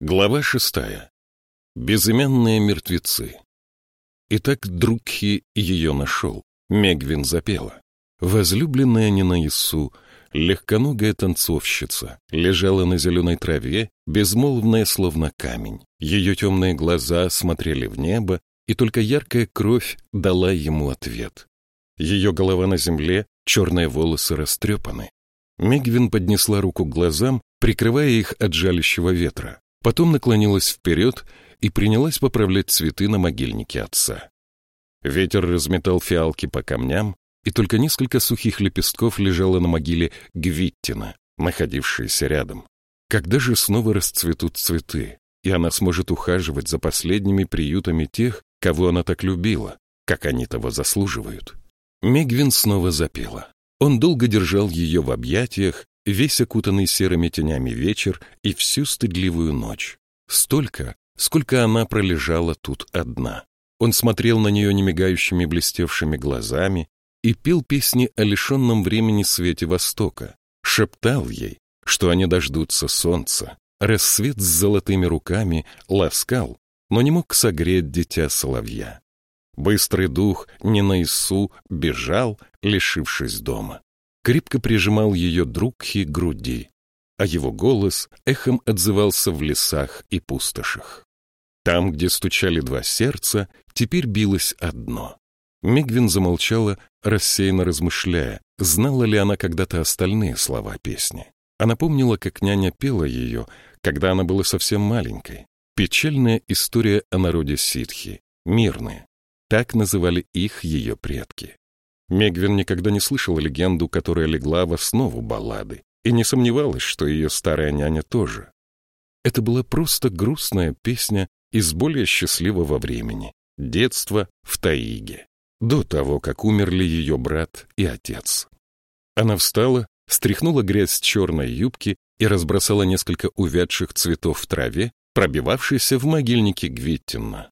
Глава шестая. Безымянные мертвецы. Итак, Друкхи ее нашел. Мегвин запела. Возлюбленная Нинаису, легконогая танцовщица, лежала на зеленой траве, безмолвная, словно камень. Ее темные глаза смотрели в небо, и только яркая кровь дала ему ответ. Ее голова на земле, черные волосы растрепаны. Мегвин поднесла руку к глазам, прикрывая их от жалящего ветра. Потом наклонилась вперед и принялась поправлять цветы на могильнике отца. Ветер разметал фиалки по камням, и только несколько сухих лепестков лежало на могиле Гвиттина, находившейся рядом. Когда же снова расцветут цветы, и она сможет ухаживать за последними приютами тех, кого она так любила, как они того заслуживают? Мегвин снова запела. Он долго держал ее в объятиях, весь окутанный серыми тенями вечер и всю стыдливую ночь. Столько, сколько она пролежала тут одна. Он смотрел на нее немигающими блестевшими глазами и пел песни о лишенном времени свете Востока, шептал ей, что они дождутся солнца, рассвет с золотыми руками ласкал, но не мог согреть дитя соловья. Быстрый дух не на Ису бежал, лишившись дома крепко прижимал ее Друкхи к груди, а его голос эхом отзывался в лесах и пустошах. Там, где стучали два сердца, теперь билось одно. Мигвин замолчала, рассеянно размышляя, знала ли она когда-то остальные слова песни. Она помнила, как няня пела ее, когда она была совсем маленькой. Печальная история о народе ситхи, мирные. Так называли их ее предки. Мегвин никогда не слышала легенду, которая легла в основу баллады, и не сомневалась, что ее старая няня тоже. Это была просто грустная песня из более счастливого времени, детства в Таиге, до того, как умерли ее брат и отец. Она встала, стряхнула грязь с черной юбки и разбросала несколько увядших цветов в траве, пробивавшейся в могильнике Гвиттина.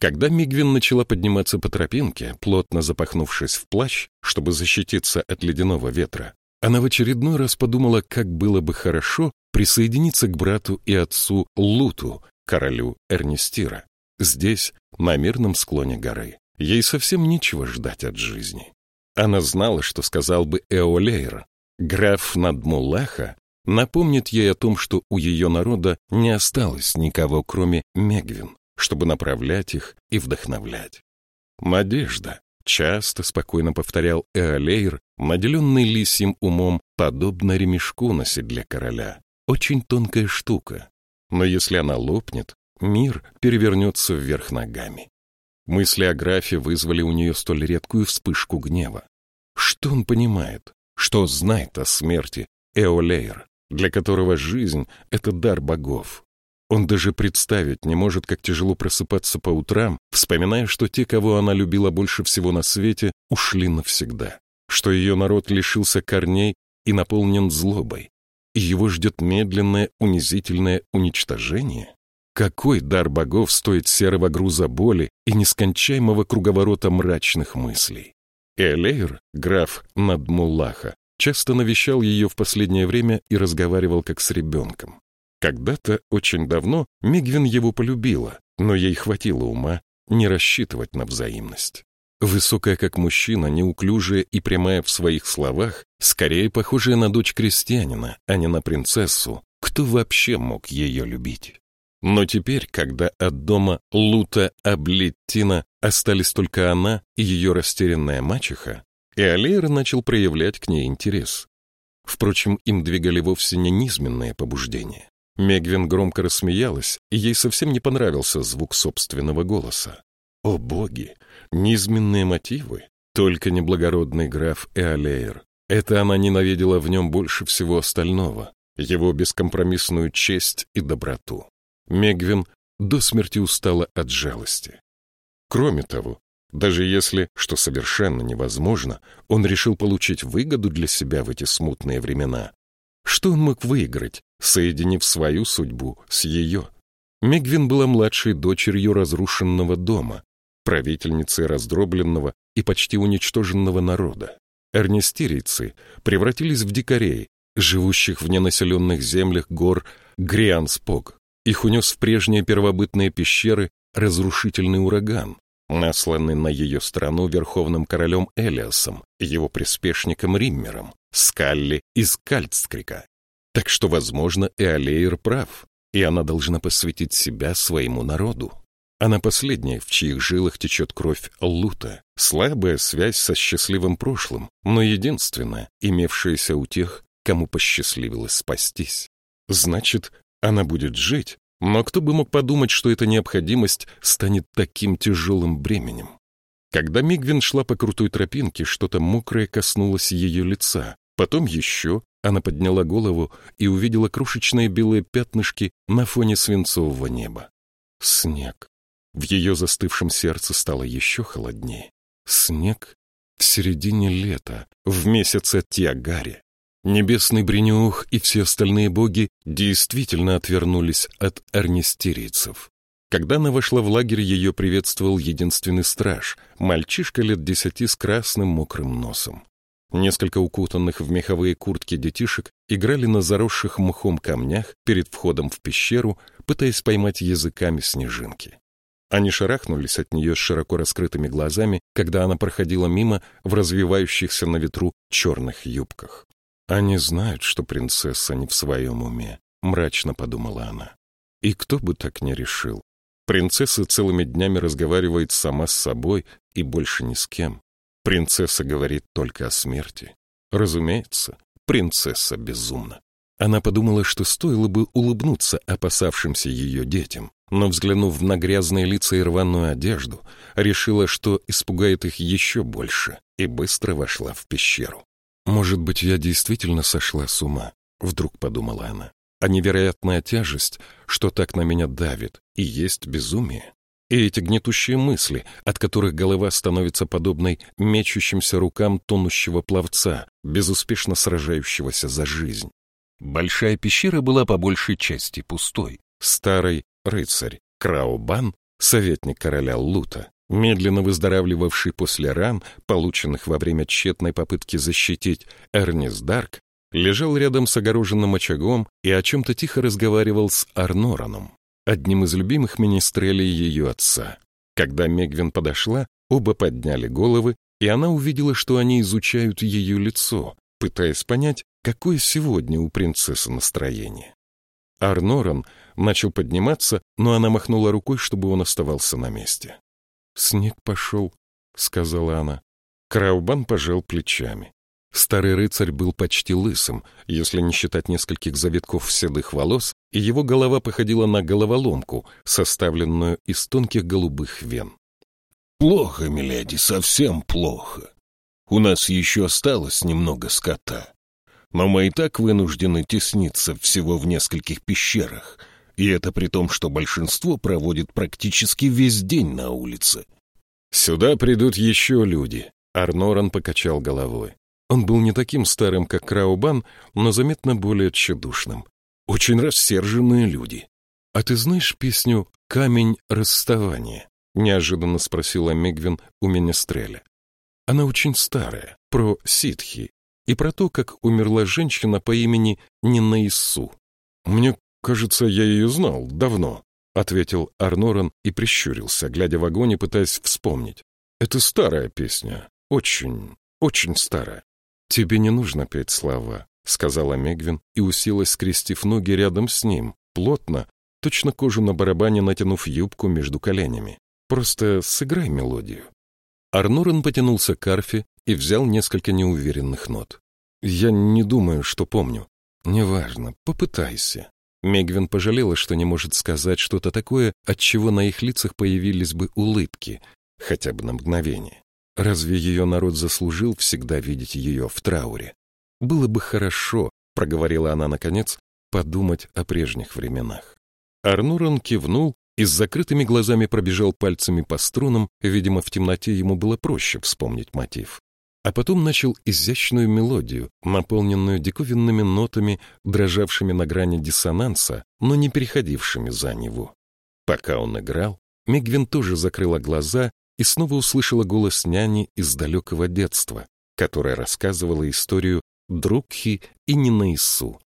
Когда Мигвин начала подниматься по тропинке, плотно запахнувшись в плащ, чтобы защититься от ледяного ветра, она в очередной раз подумала, как было бы хорошо присоединиться к брату и отцу Луту, королю Эрнестира, здесь, на мирном склоне горы. Ей совсем нечего ждать от жизни. Она знала, что сказал бы Эолейр. Граф Надмулаха напомнит ей о том, что у ее народа не осталось никого, кроме Мегвин чтобы направлять их и вдохновлять. «Надежда», — часто спокойно повторял Эолейр, наделенный лисьим умом, подобно ремешку на седле короля. Очень тонкая штука. Но если она лопнет, мир перевернется вверх ногами. Мысли о графе вызвали у нее столь редкую вспышку гнева. Что он понимает? Что знает о смерти Эолейр, для которого жизнь — это дар богов? Он даже представить не может, как тяжело просыпаться по утрам, вспоминая, что те, кого она любила больше всего на свете, ушли навсегда, что ее народ лишился корней и наполнен злобой, и его ждет медленное унизительное уничтожение. Какой дар богов стоит серого груза боли и нескончаемого круговорота мрачных мыслей? Элейр, граф Надмуллаха, часто навещал ее в последнее время и разговаривал как с ребенком. Когда-то, очень давно, Мигвин его полюбила, но ей хватило ума не рассчитывать на взаимность. Высокая как мужчина, неуклюжая и прямая в своих словах, скорее похожая на дочь крестьянина, а не на принцессу, кто вообще мог ее любить? Но теперь, когда от дома Лута Аблеттина остались только она и ее растерянная мачеха, Эолейр начал проявлять к ней интерес. Впрочем, им двигали вовсе не низменные побуждения. Мегвин громко рассмеялась, и ей совсем не понравился звук собственного голоса. О боги! Низменные мотивы! Только неблагородный граф Эолейр. Это она ненавидела в нем больше всего остального, его бескомпромиссную честь и доброту. Мегвин до смерти устала от жалости. Кроме того, даже если, что совершенно невозможно, он решил получить выгоду для себя в эти смутные времена, что он мог выиграть, соединив свою судьбу с ее? Мегвин была младшей дочерью разрушенного дома, правительницей раздробленного и почти уничтоженного народа. Эрнестирийцы превратились в дикарей, живущих в ненаселенных землях гор Грианспок. Их унес в прежние первобытные пещеры разрушительный ураган, насланный на ее страну верховным королем Элиасом, его приспешником Риммером, Скалли из Кальцкрика. Так что, возможно, Эолейр прав, и она должна посвятить себя своему народу. Она последняя, в чьих жилах течет кровь Лута, слабая связь со счастливым прошлым, но единственная, имевшаяся у тех, кому посчастливилось спастись. Значит, она будет жить, но кто бы мог подумать, что эта необходимость станет таким тяжелым бременем? Когда Мигвин шла по крутой тропинке, что-то мокрое коснулось ее лица, потом еще, она подняла голову и увидела крошечные белые пятнышки на фоне свинцового неба. Снег. В ее застывшем сердце стало еще холоднее. Снег в середине лета, в месяце Тиагари. Небесный Бренюх и все остальные боги действительно отвернулись от арнистерийцев. Когда она вошла в лагерь, ее приветствовал единственный страж, мальчишка лет десяти с красным мокрым носом. Несколько укутанных в меховые куртки детишек играли на заросших мхом камнях перед входом в пещеру, пытаясь поймать языками снежинки. Они шарахнулись от нее с широко раскрытыми глазами, когда она проходила мимо в развивающихся на ветру черных юбках. «Они знают, что принцесса не в своем уме», — мрачно подумала она. «И кто бы так не решил? Принцесса целыми днями разговаривает сама с собой и больше ни с кем. Принцесса говорит только о смерти. Разумеется, принцесса безумна. Она подумала, что стоило бы улыбнуться опасавшимся ее детям, но, взглянув на грязные лица и рваную одежду, решила, что испугает их еще больше, и быстро вошла в пещеру. «Может быть, я действительно сошла с ума?» — вдруг подумала она. «А невероятная тяжесть, что так на меня давит, и есть безумие. И эти гнетущие мысли, от которых голова становится подобной мечущимся рукам тонущего пловца, безуспешно сражающегося за жизнь. Большая пещера была по большей части пустой. Старый рыцарь Краубан, советник короля Лута, медленно выздоравливавший после ран, полученных во время тщетной попытки защитить Эрнис Дарк, лежал рядом с огороженным очагом и о чем-то тихо разговаривал с Арнораном одним из любимых министрелей ее отца. Когда Мегвин подошла, оба подняли головы, и она увидела, что они изучают ее лицо, пытаясь понять, какое сегодня у принцессы настроение. Арноран начал подниматься, но она махнула рукой, чтобы он оставался на месте. «Снег пошел», — сказала она. Краубан пожал плечами. Старый рыцарь был почти лысым, если не считать нескольких завитков седых волос, и его голова походила на головоломку, составленную из тонких голубых вен. «Плохо, миледи, совсем плохо. У нас еще осталось немного скота. Но мы и так вынуждены тесниться всего в нескольких пещерах, и это при том, что большинство проводит практически весь день на улице». «Сюда придут еще люди», — Арноран покачал головой. Он был не таким старым, как Краубан, но заметно более тщедушным. Очень рассерженные люди. «А ты знаешь песню «Камень расставания»?» — неожиданно спросила Мегвин у Менестреля. Она очень старая, про ситхи и про то, как умерла женщина по имени Нинаису. «Мне кажется, я ее знал давно», — ответил Арноран и прищурился, глядя в огонь и пытаясь вспомнить. «Это старая песня, очень, очень старая». «Тебе не нужно петь слова», — сказала Мегвин и уселась, скрестив ноги рядом с ним, плотно, точно кожу на барабане натянув юбку между коленями. «Просто сыграй мелодию». Арнурен потянулся к арфе и взял несколько неуверенных нот. «Я не думаю, что помню». «Неважно, попытайся». Мегвин пожалела, что не может сказать что-то такое, от чего на их лицах появились бы улыбки, хотя бы на мгновение. Разве ее народ заслужил всегда видеть ее в трауре? Было бы хорошо, проговорила она наконец, подумать о прежних временах. Арнуран кивнул и с закрытыми глазами пробежал пальцами по струнам, видимо, в темноте ему было проще вспомнить мотив. А потом начал изящную мелодию, наполненную диковинными нотами, дрожавшими на грани диссонанса, но не переходившими за него. Пока он играл, Мегвин тоже закрыла глаза и снова услышала голос няни из далекого детства, которая рассказывала историю Друкхи и Нинаису.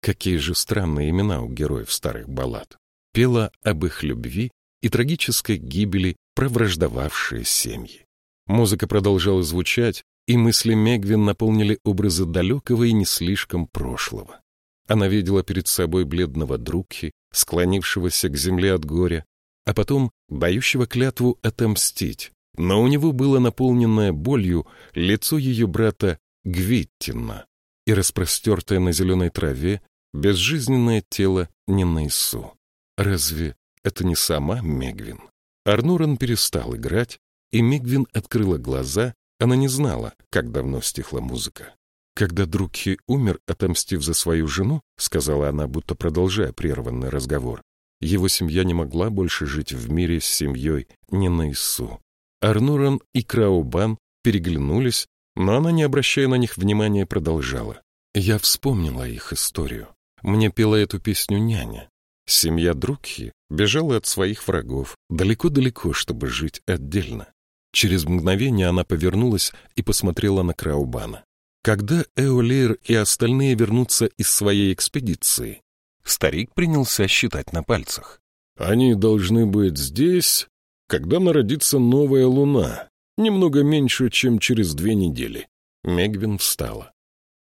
Какие же странные имена у героев старых баллад. пела об их любви и трагической гибели провраждовавшие семьи. Музыка продолжала звучать, и мысли Мегвин наполнили образы далекого и не слишком прошлого. Она видела перед собой бледного Друкхи, склонившегося к земле от горя, а потом дающего клятву отомстить, но у него было наполненное болью лицо ее брата Гвиттина и распростертое на зеленой траве безжизненное тело Нинейсу. Разве это не сама Мегвин? Арнуран перестал играть, и Мегвин открыла глаза, она не знала, как давно стихла музыка. Когда Друкхи умер, отомстив за свою жену, сказала она, будто продолжая прерванный разговор, его семья не могла больше жить в мире с семьей Нинейсу. Арнуран и Краубан переглянулись, но она, не обращая на них внимания, продолжала. Я вспомнила их историю. Мне пела эту песню няня. Семья Друкхи бежала от своих врагов далеко-далеко, чтобы жить отдельно. Через мгновение она повернулась и посмотрела на Краубана. Когда Эолейр и остальные вернутся из своей экспедиции? Старик принялся считать на пальцах. Они должны быть здесь, когда народится новая луна, немного меньше, чем через две недели. Мегвин встала.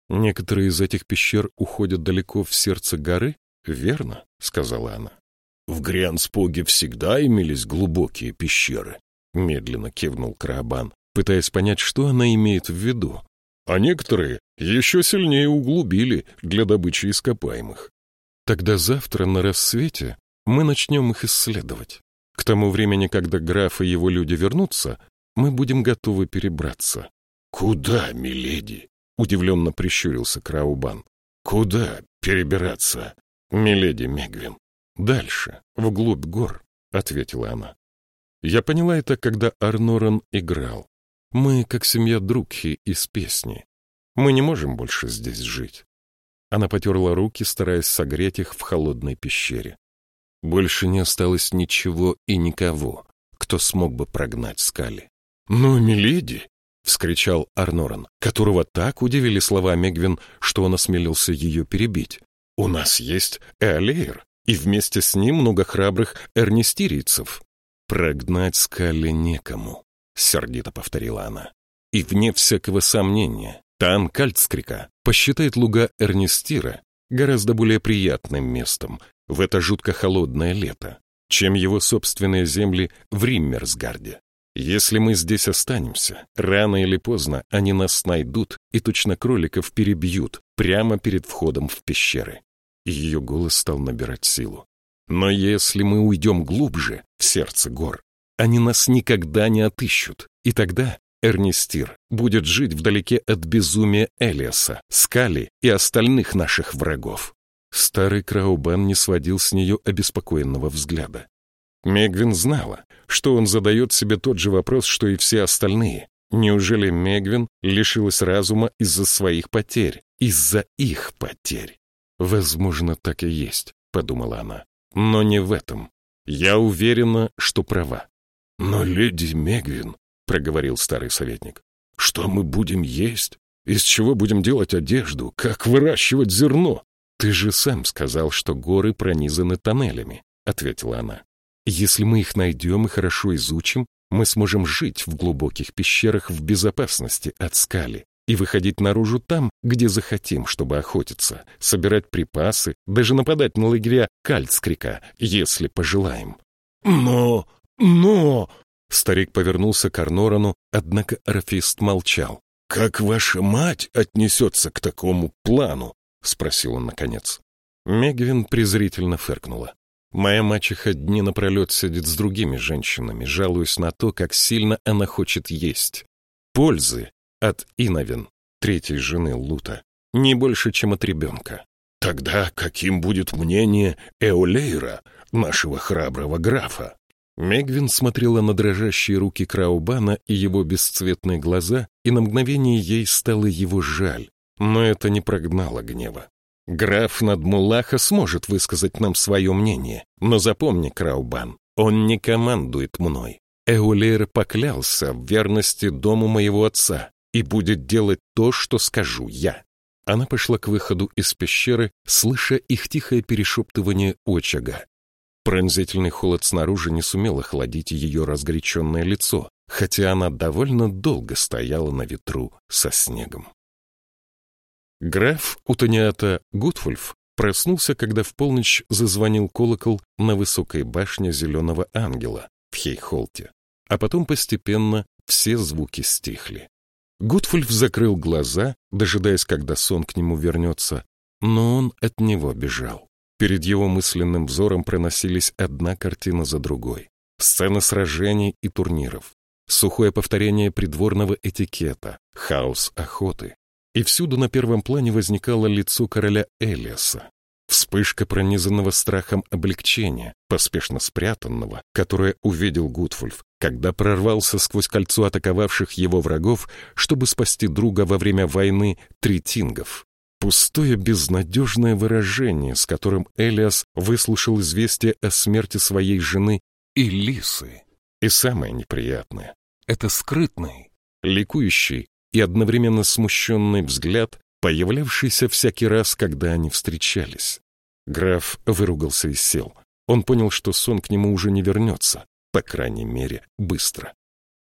Некоторые из этих пещер уходят далеко в сердце горы, верно? — сказала она. В Грианспоге всегда имелись глубокие пещеры, — медленно кивнул Карабан, пытаясь понять, что она имеет в виду. А некоторые еще сильнее углубили для добычи ископаемых. Тогда завтра на рассвете мы начнем их исследовать. К тому времени, когда граф и его люди вернутся, мы будем готовы перебраться. — Куда, миледи? — удивленно прищурился Краубан. — Куда перебираться? — Миледи Мегвин. — Дальше, вглубь гор, — ответила она. Я поняла это, когда Арноран играл. Мы, как семья Друкхи из песни. Мы не можем больше здесь жить. Она потерла руки, стараясь согреть их в холодной пещере. Больше не осталось ничего и никого, кто смог бы прогнать скали. «Ну, миледи!» — вскричал Арноран, которого так удивили слова Мегвин, что он осмелился ее перебить. «У нас есть Эолейр, и вместе с ним много храбрых эрнистирийцев. Прогнать скали некому», — сердито повторила она. «И вне всякого сомнения, Тан Кальцкрика посчитает луга Эрнистира гораздо более приятным местом в это жутко холодное лето, чем его собственные земли в Риммерсгарде. Если мы здесь останемся, рано или поздно они нас найдут и точно кроликов перебьют прямо перед входом в пещеры. Ее голос стал набирать силу. Но если мы уйдем глубже, в сердце гор, они нас никогда не отыщут, и тогда Эрнистир будет жить вдалеке от безумия Элиаса, Скали и остальных наших врагов. Старый Краубан не сводил с нее обеспокоенного взгляда. Мегвин знала, что он задает себе тот же вопрос, что и все остальные. Неужели Мегвин лишилась разума из-за своих потерь, из-за их потерь? Возможно, так и есть, подумала она. Но не в этом. Я уверена, что права. Но леди Мегвин, — проговорил старый советник. — Что мы будем есть? Из чего будем делать одежду? Как выращивать зерно? — Ты же сам сказал, что горы пронизаны тоннелями, — ответила она. — Если мы их найдем и хорошо изучим, мы сможем жить в глубоких пещерах в безопасности от скали и выходить наружу там, где захотим, чтобы охотиться, собирать припасы, даже нападать на лагеря Кальцкрика, если пожелаем. — Но... но... Старик повернулся к Арнорану, однако Орфист молчал. «Как ваша мать отнесется к такому плану?» — спросил он наконец. Мегвин презрительно фыркнула. «Моя мачеха дни напролет сидит с другими женщинами, жалуясь на то, как сильно она хочет есть. Пользы от Иновин, третьей жены Лута, не больше, чем от ребенка. Тогда каким будет мнение Эолейра, нашего храброго графа? Мегвин смотрела на дрожащие руки Краубана и его бесцветные глаза, и на мгновение ей стало его жаль, но это не прогнало гнева. «Граф Надмулаха сможет высказать нам свое мнение, но запомни, Краубан, он не командует мной. Эулер поклялся в верности дому моего отца и будет делать то, что скажу я». Она пошла к выходу из пещеры, слыша их тихое перешептывание очага. Пронзительный холод снаружи не сумел охладить ее разгоряченное лицо, хотя она довольно долго стояла на ветру со снегом. Граф Утониата Гутвульф проснулся, когда в полночь зазвонил колокол на высокой башне Зеленого Ангела в Хейхолте, а потом постепенно все звуки стихли. Гутвульф закрыл глаза, дожидаясь, когда сон к нему вернется, но он от него бежал. Перед его мысленным взором проносились одна картина за другой. Сцены сражений и турниров, сухое повторение придворного этикета, хаос охоты. И всюду на первом плане возникало лицо короля Элиаса. Вспышка пронизанного страхом облегчения, поспешно спрятанного, которое увидел Гудфульф, когда прорвался сквозь кольцо атаковавших его врагов, чтобы спасти друга во время войны Тритингов. Пустое безнадежное выражение, с которым Элиас выслушал известие о смерти своей жены и Лисы. И самое неприятное — это скрытный, ликующий и одновременно смущенный взгляд, появлявшийся всякий раз, когда они встречались. Граф выругался и сел. Он понял, что сон к нему уже не вернется, по крайней мере, быстро.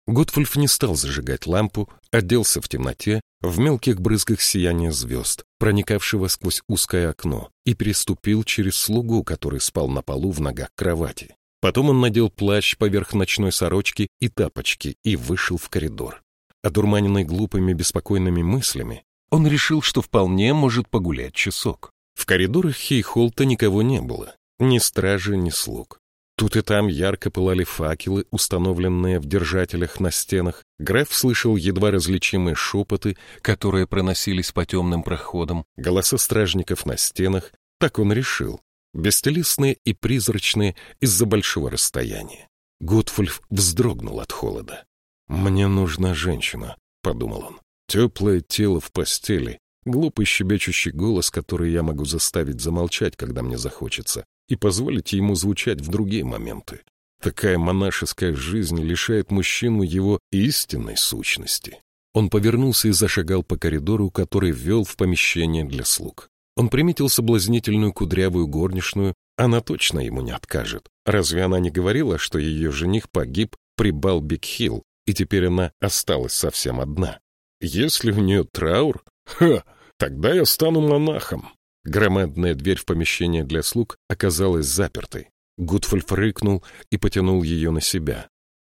Готфульф не стал зажигать лампу, оделся в темноте, в мелких брызгах сияния звезд, проникавшего сквозь узкое окно, и переступил через слугу, который спал на полу в ногах кровати. Потом он надел плащ поверх ночной сорочки и тапочки и вышел в коридор. Одурманенный глупыми беспокойными мыслями, он решил, что вполне может погулять часок. В коридорах Хейхолта никого не было, ни стражи, ни слуг. Тут и там ярко пылали факелы, установленные в держателях на стенах. Граф слышал едва различимые шепоты, которые проносились по темным проходам, голоса стражников на стенах. Так он решил. Бестелесные и призрачные из-за большого расстояния. Готфульф вздрогнул от холода. «Мне нужна женщина», — подумал он. «Теплое тело в постели, глупый щебечущий голос, который я могу заставить замолчать, когда мне захочется, и позволить ему звучать в другие моменты. Такая монашеская жизнь лишает мужчину его истинной сущности. Он повернулся и зашагал по коридору, который вел в помещение для слуг. Он приметил соблазнительную кудрявую горничную, она точно ему не откажет. Разве она не говорила, что ее жених погиб при Балбик-Хилл, и теперь она осталась совсем одна? Если у нее траур, ха, тогда я стану монахом. Громадная дверь в помещение для слуг оказалась запертой. Гудфольф рыкнул и потянул ее на себя.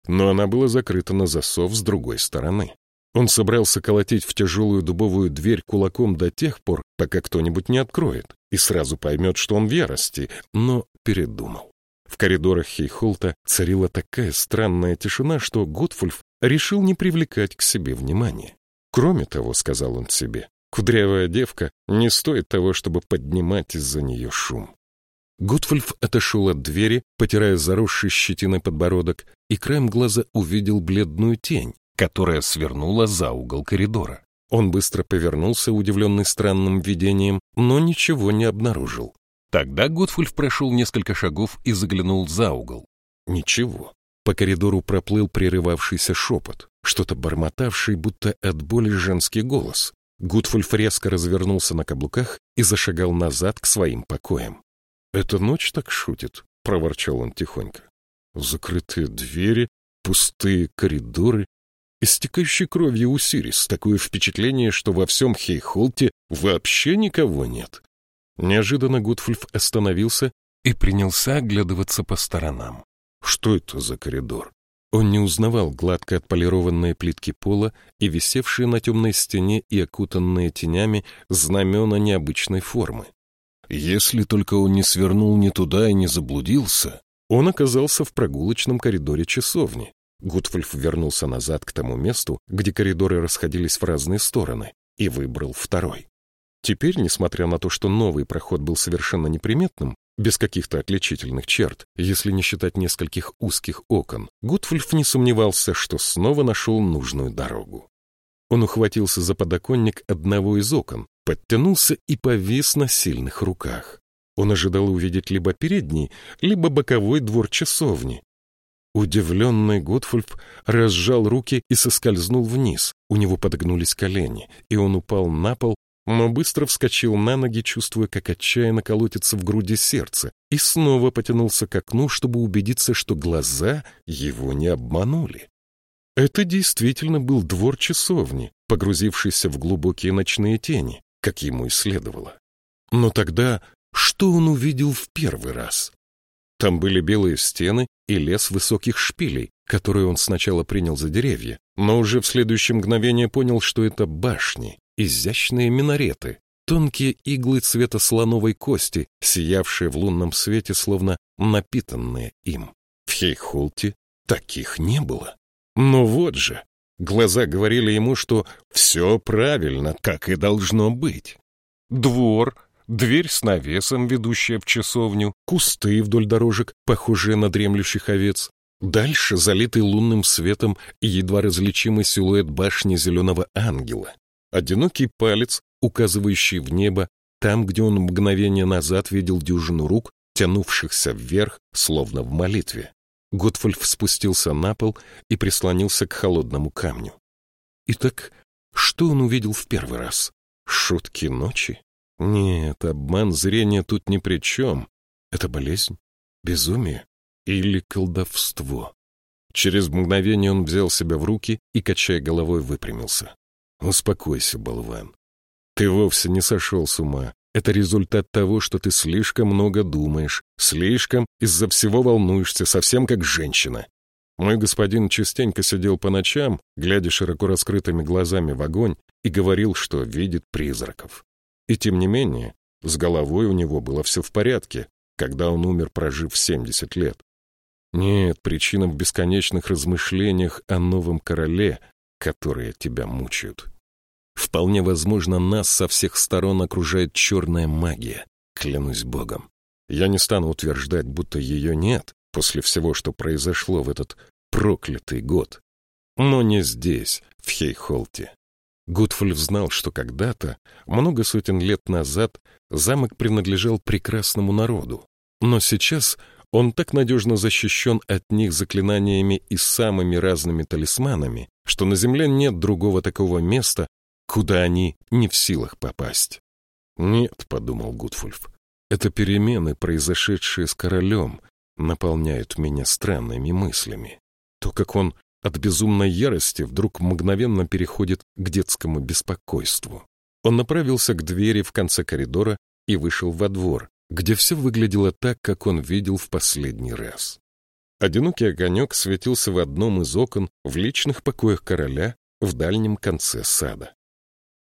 Но она была закрыта на засов с другой стороны. Он собрался колотить в тяжелую дубовую дверь кулаком до тех пор, пока кто-нибудь не откроет, и сразу поймет, что он в ярости, но передумал. В коридорах Хейхолта царила такая странная тишина, что Готфульф решил не привлекать к себе внимания. Кроме того, сказал он себе, Кудрявая девка не стоит того, чтобы поднимать из-за нее шум. Готфольф отошел от двери, потирая заросший щетиной подбородок, и краем глаза увидел бледную тень, которая свернула за угол коридора. Он быстро повернулся, удивленный странным видением, но ничего не обнаружил. Тогда Готфульф прошел несколько шагов и заглянул за угол. Ничего. По коридору проплыл прерывавшийся шепот, что-то бормотавший, будто от боли женский голос. Гудфульф резко развернулся на каблуках и зашагал назад к своим покоям. «Эта ночь так шутит», — проворчал он тихонько. «Закрытые двери, пустые коридоры, истекающий кровью Усирис, такое впечатление, что во всем Хейхолте вообще никого нет». Неожиданно Гудфульф остановился и принялся оглядываться по сторонам. «Что это за коридор? Он не узнавал гладко отполированные плитки пола и висевшие на темной стене и окутанные тенями знамена необычной формы. Если только он не свернул не туда и не заблудился, он оказался в прогулочном коридоре часовни. Гудфольф вернулся назад к тому месту, где коридоры расходились в разные стороны, и выбрал второй. Теперь, несмотря на то, что новый проход был совершенно неприметным, без каких-то отличительных черт, если не считать нескольких узких окон, Гудфульф не сомневался, что снова нашел нужную дорогу. Он ухватился за подоконник одного из окон, подтянулся и повис на сильных руках. Он ожидал увидеть либо передний, либо боковой двор часовни. Удивленный Готфульф разжал руки и соскользнул вниз. У него подогнулись колени, и он упал на пол, но быстро вскочил на ноги, чувствуя, как отчаянно колотится в груди сердце, и снова потянулся к окну, чтобы убедиться, что глаза его не обманули. Это действительно был двор часовни, погрузившийся в глубокие ночные тени, как ему и следовало. Но тогда что он увидел в первый раз? Там были белые стены и лес высоких шпилей, которые он сначала принял за деревья, но уже в следующее мгновение понял, что это башни, изящные минареты, тонкие иглы цвета слоновой кости, сиявшие в лунном свете, словно напитанные им. В Хейхолте таких не было. Но вот же, глаза говорили ему, что все правильно, как и должно быть. Двор, дверь с навесом, ведущая в часовню, кусты вдоль дорожек, похожие на дремлющих овец. Дальше залитый лунным светом едва различимый силуэт башни зеленого ангела. Одинокий палец, указывающий в небо, там, где он мгновение назад видел дюжину рук, тянувшихся вверх, словно в молитве. Готфольф спустился на пол и прислонился к холодному камню. Итак, что он увидел в первый раз? Шутки ночи? Нет, обман зрения тут ни при чем. Это болезнь, безумие или колдовство. Через мгновение он взял себя в руки и, качая головой, выпрямился. «Успокойся, болван. Ты вовсе не сошел с ума. Это результат того, что ты слишком много думаешь, слишком из-за всего волнуешься, совсем как женщина. Мой господин частенько сидел по ночам, глядя широко раскрытыми глазами в огонь, и говорил, что видит призраков. И тем не менее, с головой у него было все в порядке, когда он умер, прожив 70 лет. Нет, причина в бесконечных размышлениях о новом короле, которые тебя мучают. Вполне возможно, нас со всех сторон окружает черная магия, клянусь богом. Я не стану утверждать, будто ее нет после всего, что произошло в этот проклятый год. Но не здесь, в Хейхолте. Гудфульф знал, что когда-то, много сотен лет назад, замок принадлежал прекрасному народу. Но сейчас он так надежно защищен от них заклинаниями и самыми разными талисманами, что на земле нет другого такого места, куда они не в силах попасть. «Нет», — подумал Гудфульф, — «это перемены, произошедшие с королем, наполняют меня странными мыслями. То, как он от безумной ярости вдруг мгновенно переходит к детскому беспокойству. Он направился к двери в конце коридора и вышел во двор, где все выглядело так, как он видел в последний раз. Одинокий огонек светился в одном из окон в личных покоях короля в дальнем конце сада.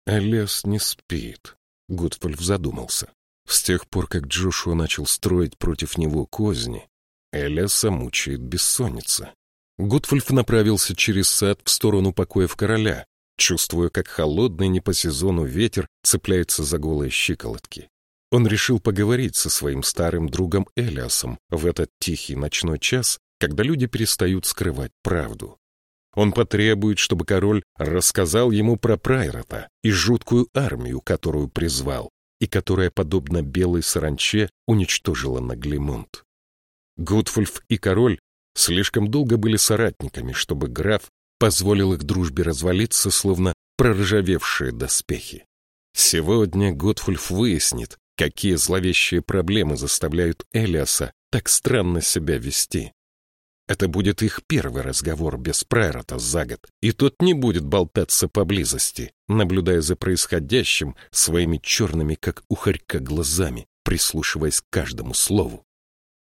Элиас не спит, Гудфольф задумался. С тех пор, как Джошуа начал строить против него козни, Элиаса мучает бессонница. Гудфольф направился через сад в сторону покоев короля, чувствуя, как холодный не по сезону ветер цепляется за голые щиколотки. Он решил поговорить со своим старым другом Элиасом в этот тихий ночной час, когда люди перестают скрывать правду. Он потребует, чтобы король рассказал ему про Прайрота и жуткую армию, которую призвал, и которая, подобно белой саранче, уничтожила Наглимонт. Гудфульф и король слишком долго были соратниками, чтобы граф позволил их дружбе развалиться, словно проржавевшие доспехи. Сегодня Готфульф выяснит, какие зловещие проблемы заставляют Элиаса так странно себя вести. Это будет их первый разговор без Прайрота за год, и тот не будет болтаться поблизости, наблюдая за происходящим своими черными, как у хорька, глазами, прислушиваясь к каждому слову.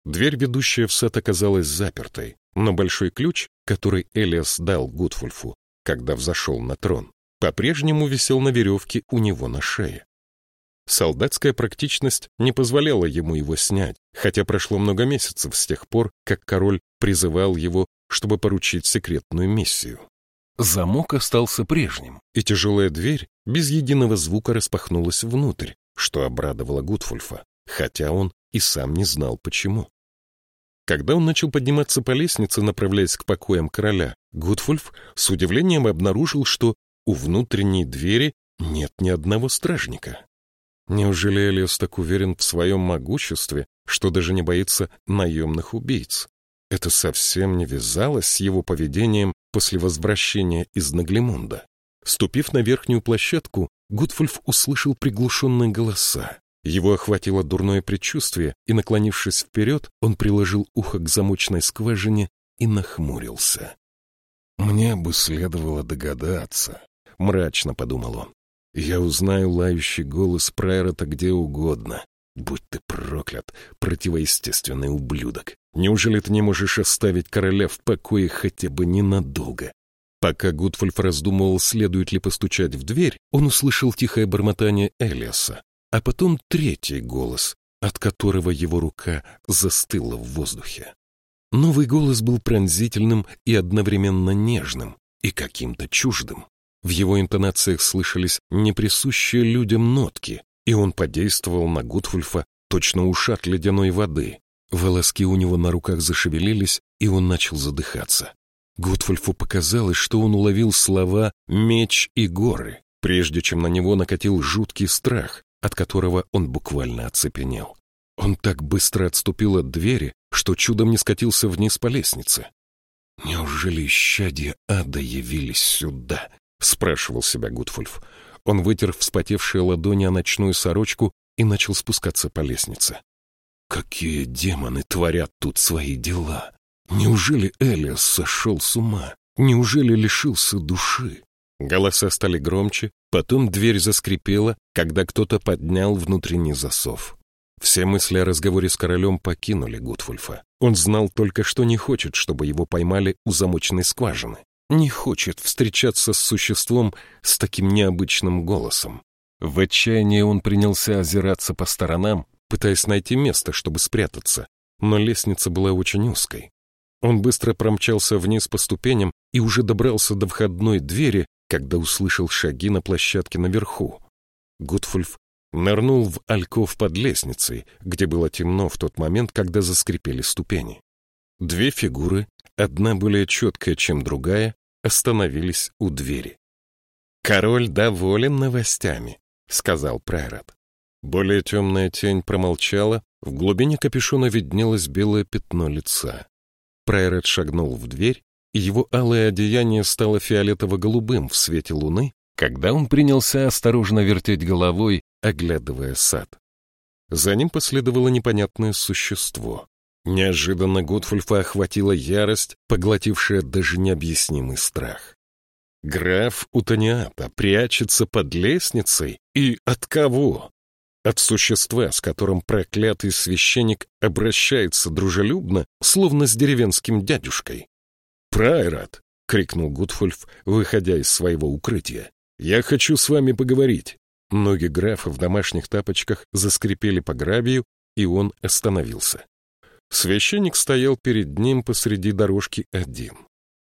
Дверь, ведущая в сад, оказалась запертой, но большой ключ, который Элиас дал Гудфульфу, когда взошел на трон, по-прежнему висел на веревке у него на шее. Солдатская практичность не позволяла ему его снять, хотя прошло много месяцев с тех пор, как король призывал его, чтобы поручить секретную миссию. Замок остался прежним, и тяжелая дверь без единого звука распахнулась внутрь, что обрадовало Гудфульфа, хотя он и сам не знал почему. Когда он начал подниматься по лестнице, направляясь к покоям короля, Гудфульф с удивлением обнаружил, что у внутренней двери нет ни одного стражника. Неужели Элиас так уверен в своем могуществе, что даже не боится наемных убийц? Это совсем не вязалось с его поведением после возвращения из Наглимунда. Ступив на верхнюю площадку, Гудфульф услышал приглушенные голоса. Его охватило дурное предчувствие, и, наклонившись вперед, он приложил ухо к замочной скважине и нахмурился. «Мне бы следовало догадаться», — мрачно подумал он. «Я узнаю лающий голос Прайрота где угодно. Будь ты проклят, противоестественный ублюдок! Неужели ты не можешь оставить короля в покое хотя бы ненадолго?» Пока Гудфульф раздумывал, следует ли постучать в дверь, он услышал тихое бормотание Элиаса, а потом третий голос, от которого его рука застыла в воздухе. Новый голос был пронзительным и одновременно нежным, и каким-то чуждым. В его интонациях слышались неприсущие людям нотки, и он подействовал на Гудфульфа точно ушат ледяной воды. Волоски у него на руках зашевелились, и он начал задыхаться. Гудфульфу показалось, что он уловил слова «меч» и «горы», прежде чем на него накатил жуткий страх, от которого он буквально оцепенел. Он так быстро отступил от двери, что чудом не скатился вниз по лестнице. «Неужели щадья ада явились сюда?» — спрашивал себя Гудфульф. Он вытер вспотевшие ладони о ночную сорочку и начал спускаться по лестнице. «Какие демоны творят тут свои дела? Неужели Элиас сошел с ума? Неужели лишился души?» Голоса стали громче, потом дверь заскрипела, когда кто-то поднял внутренний засов. Все мысли о разговоре с королем покинули Гудфульфа. Он знал только, что не хочет, чтобы его поймали у замочной скважины. Не хочет встречаться с существом с таким необычным голосом. В отчаянии он принялся озираться по сторонам, пытаясь найти место, чтобы спрятаться, но лестница была очень узкой. Он быстро промчался вниз по ступеням и уже добрался до входной двери, когда услышал шаги на площадке наверху. Гудфульф нырнул в альков под лестницей, где было темно в тот момент, когда заскрипели ступени. Две фигуры, одна более четкая, чем другая, остановились у двери. «Король доволен новостями», — сказал Прайрат. Более темная тень промолчала, в глубине капюшона виднелось белое пятно лица. Прайрат шагнул в дверь, и его алое одеяние стало фиолетово-голубым в свете луны, когда он принялся осторожно вертеть головой, оглядывая сад. За ним последовало непонятное существо. Неожиданно Готфульфа охватила ярость, поглотившая даже необъяснимый страх. Граф Утониата прячется под лестницей? И от кого? От существа, с которым проклятый священник обращается дружелюбно, словно с деревенским дядюшкой. «Прайрат!» — крикнул Гудфульф, выходя из своего укрытия. «Я хочу с вами поговорить». Ноги графа в домашних тапочках заскрипели по гравию, и он остановился. Священник стоял перед ним посреди дорожки один.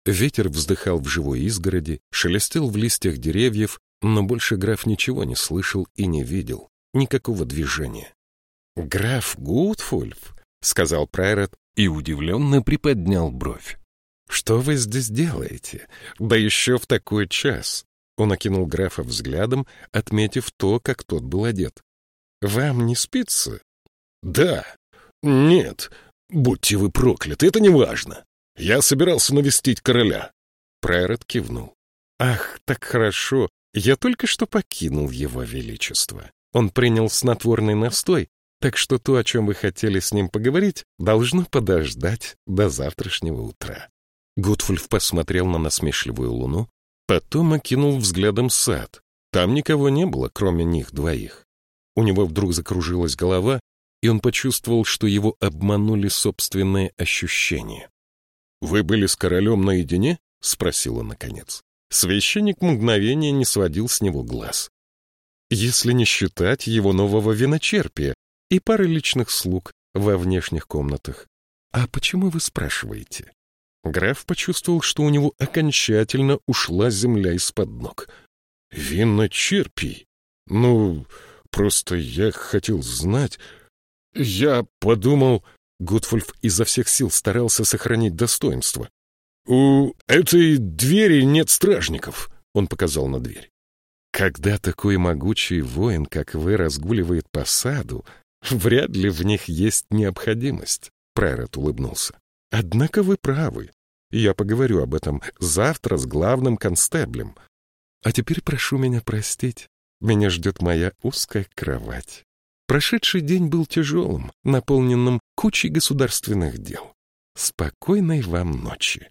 Ветер вздыхал в живой изгороди, шелестел в листьях деревьев, но больше граф ничего не слышал и не видел, никакого движения. «Граф Гудфульф», — сказал Прайрат и удивленно приподнял бровь. «Что вы здесь делаете? Да еще в такой час!» Он окинул графа взглядом, отметив то, как тот был одет. «Вам не спится?» «Да. Нет. Будьте вы прокляты, это не важно. Я собирался навестить короля». Прайрат кивнул. «Ах, так хорошо. Я только что покинул его величество. Он принял снотворный настой, так что то, о чем вы хотели с ним поговорить, должно подождать до завтрашнего утра». Готфульф посмотрел на насмешливую луну, потом окинул взглядом сад. Там никого не было, кроме них двоих. У него вдруг закружилась голова, и он почувствовал, что его обманули собственные ощущения. «Вы были с королем наедине?» — спросил он наконец. Священник мгновение не сводил с него глаз. Если не считать его нового виночерпия и пары личных слуг во внешних комнатах. А почему вы спрашиваете? Граф почувствовал, что у него окончательно ушла земля из-под ног. «Виночерпий? Ну, просто я хотел знать. Я подумал...» Гудфульф изо всех сил старался сохранить достоинство. «У этой двери нет стражников», — он показал на дверь. «Когда такой могучий воин, как вы, разгуливает по саду, вряд ли в них есть необходимость», — Прайрат улыбнулся. Однако вы правы. Я поговорю об этом завтра с главным констеблем. А теперь прошу меня простить. Меня ждет моя узкая кровать. Прошедший день был тяжелым, наполненным кучей государственных дел. Спокойной вам ночи.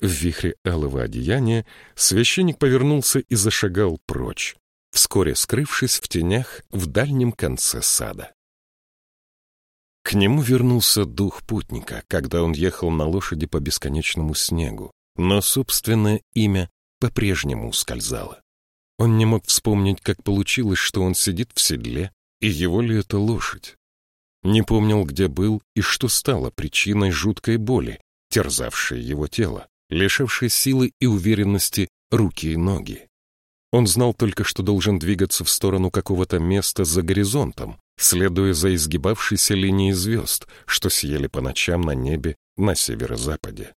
В вихре алого одеяния священник повернулся и зашагал прочь, вскоре скрывшись в тенях в дальнем конце сада. К нему вернулся дух путника, когда он ехал на лошади по бесконечному снегу, но собственное имя по-прежнему ускользало. Он не мог вспомнить, как получилось, что он сидит в седле, и его ли это лошадь. Не помнил, где был и что стало причиной жуткой боли, терзавшей его тело лишивший силы и уверенности руки и ноги. Он знал только, что должен двигаться в сторону какого-то места за горизонтом, следуя за изгибавшейся линией звезд, что сияли по ночам на небе на северо-западе.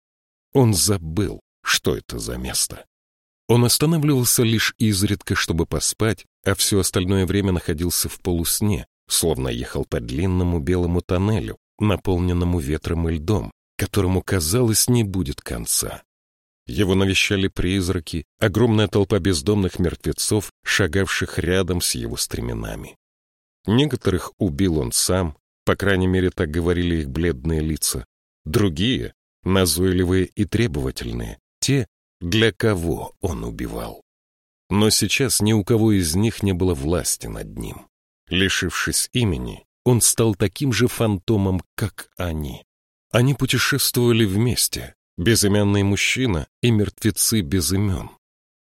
Он забыл, что это за место. Он останавливался лишь изредка, чтобы поспать, а все остальное время находился в полусне, словно ехал по длинному белому тоннелю, наполненному ветром и льдом, которому, казалось, не будет конца. Его навещали призраки, огромная толпа бездомных мертвецов, шагавших рядом с его стременами. Некоторых убил он сам, по крайней мере, так говорили их бледные лица. Другие, назойливые и требовательные, те, для кого он убивал. Но сейчас ни у кого из них не было власти над ним. Лишившись имени, он стал таким же фантомом, как они. Они путешествовали вместе, безымянный мужчина и мертвецы без имен,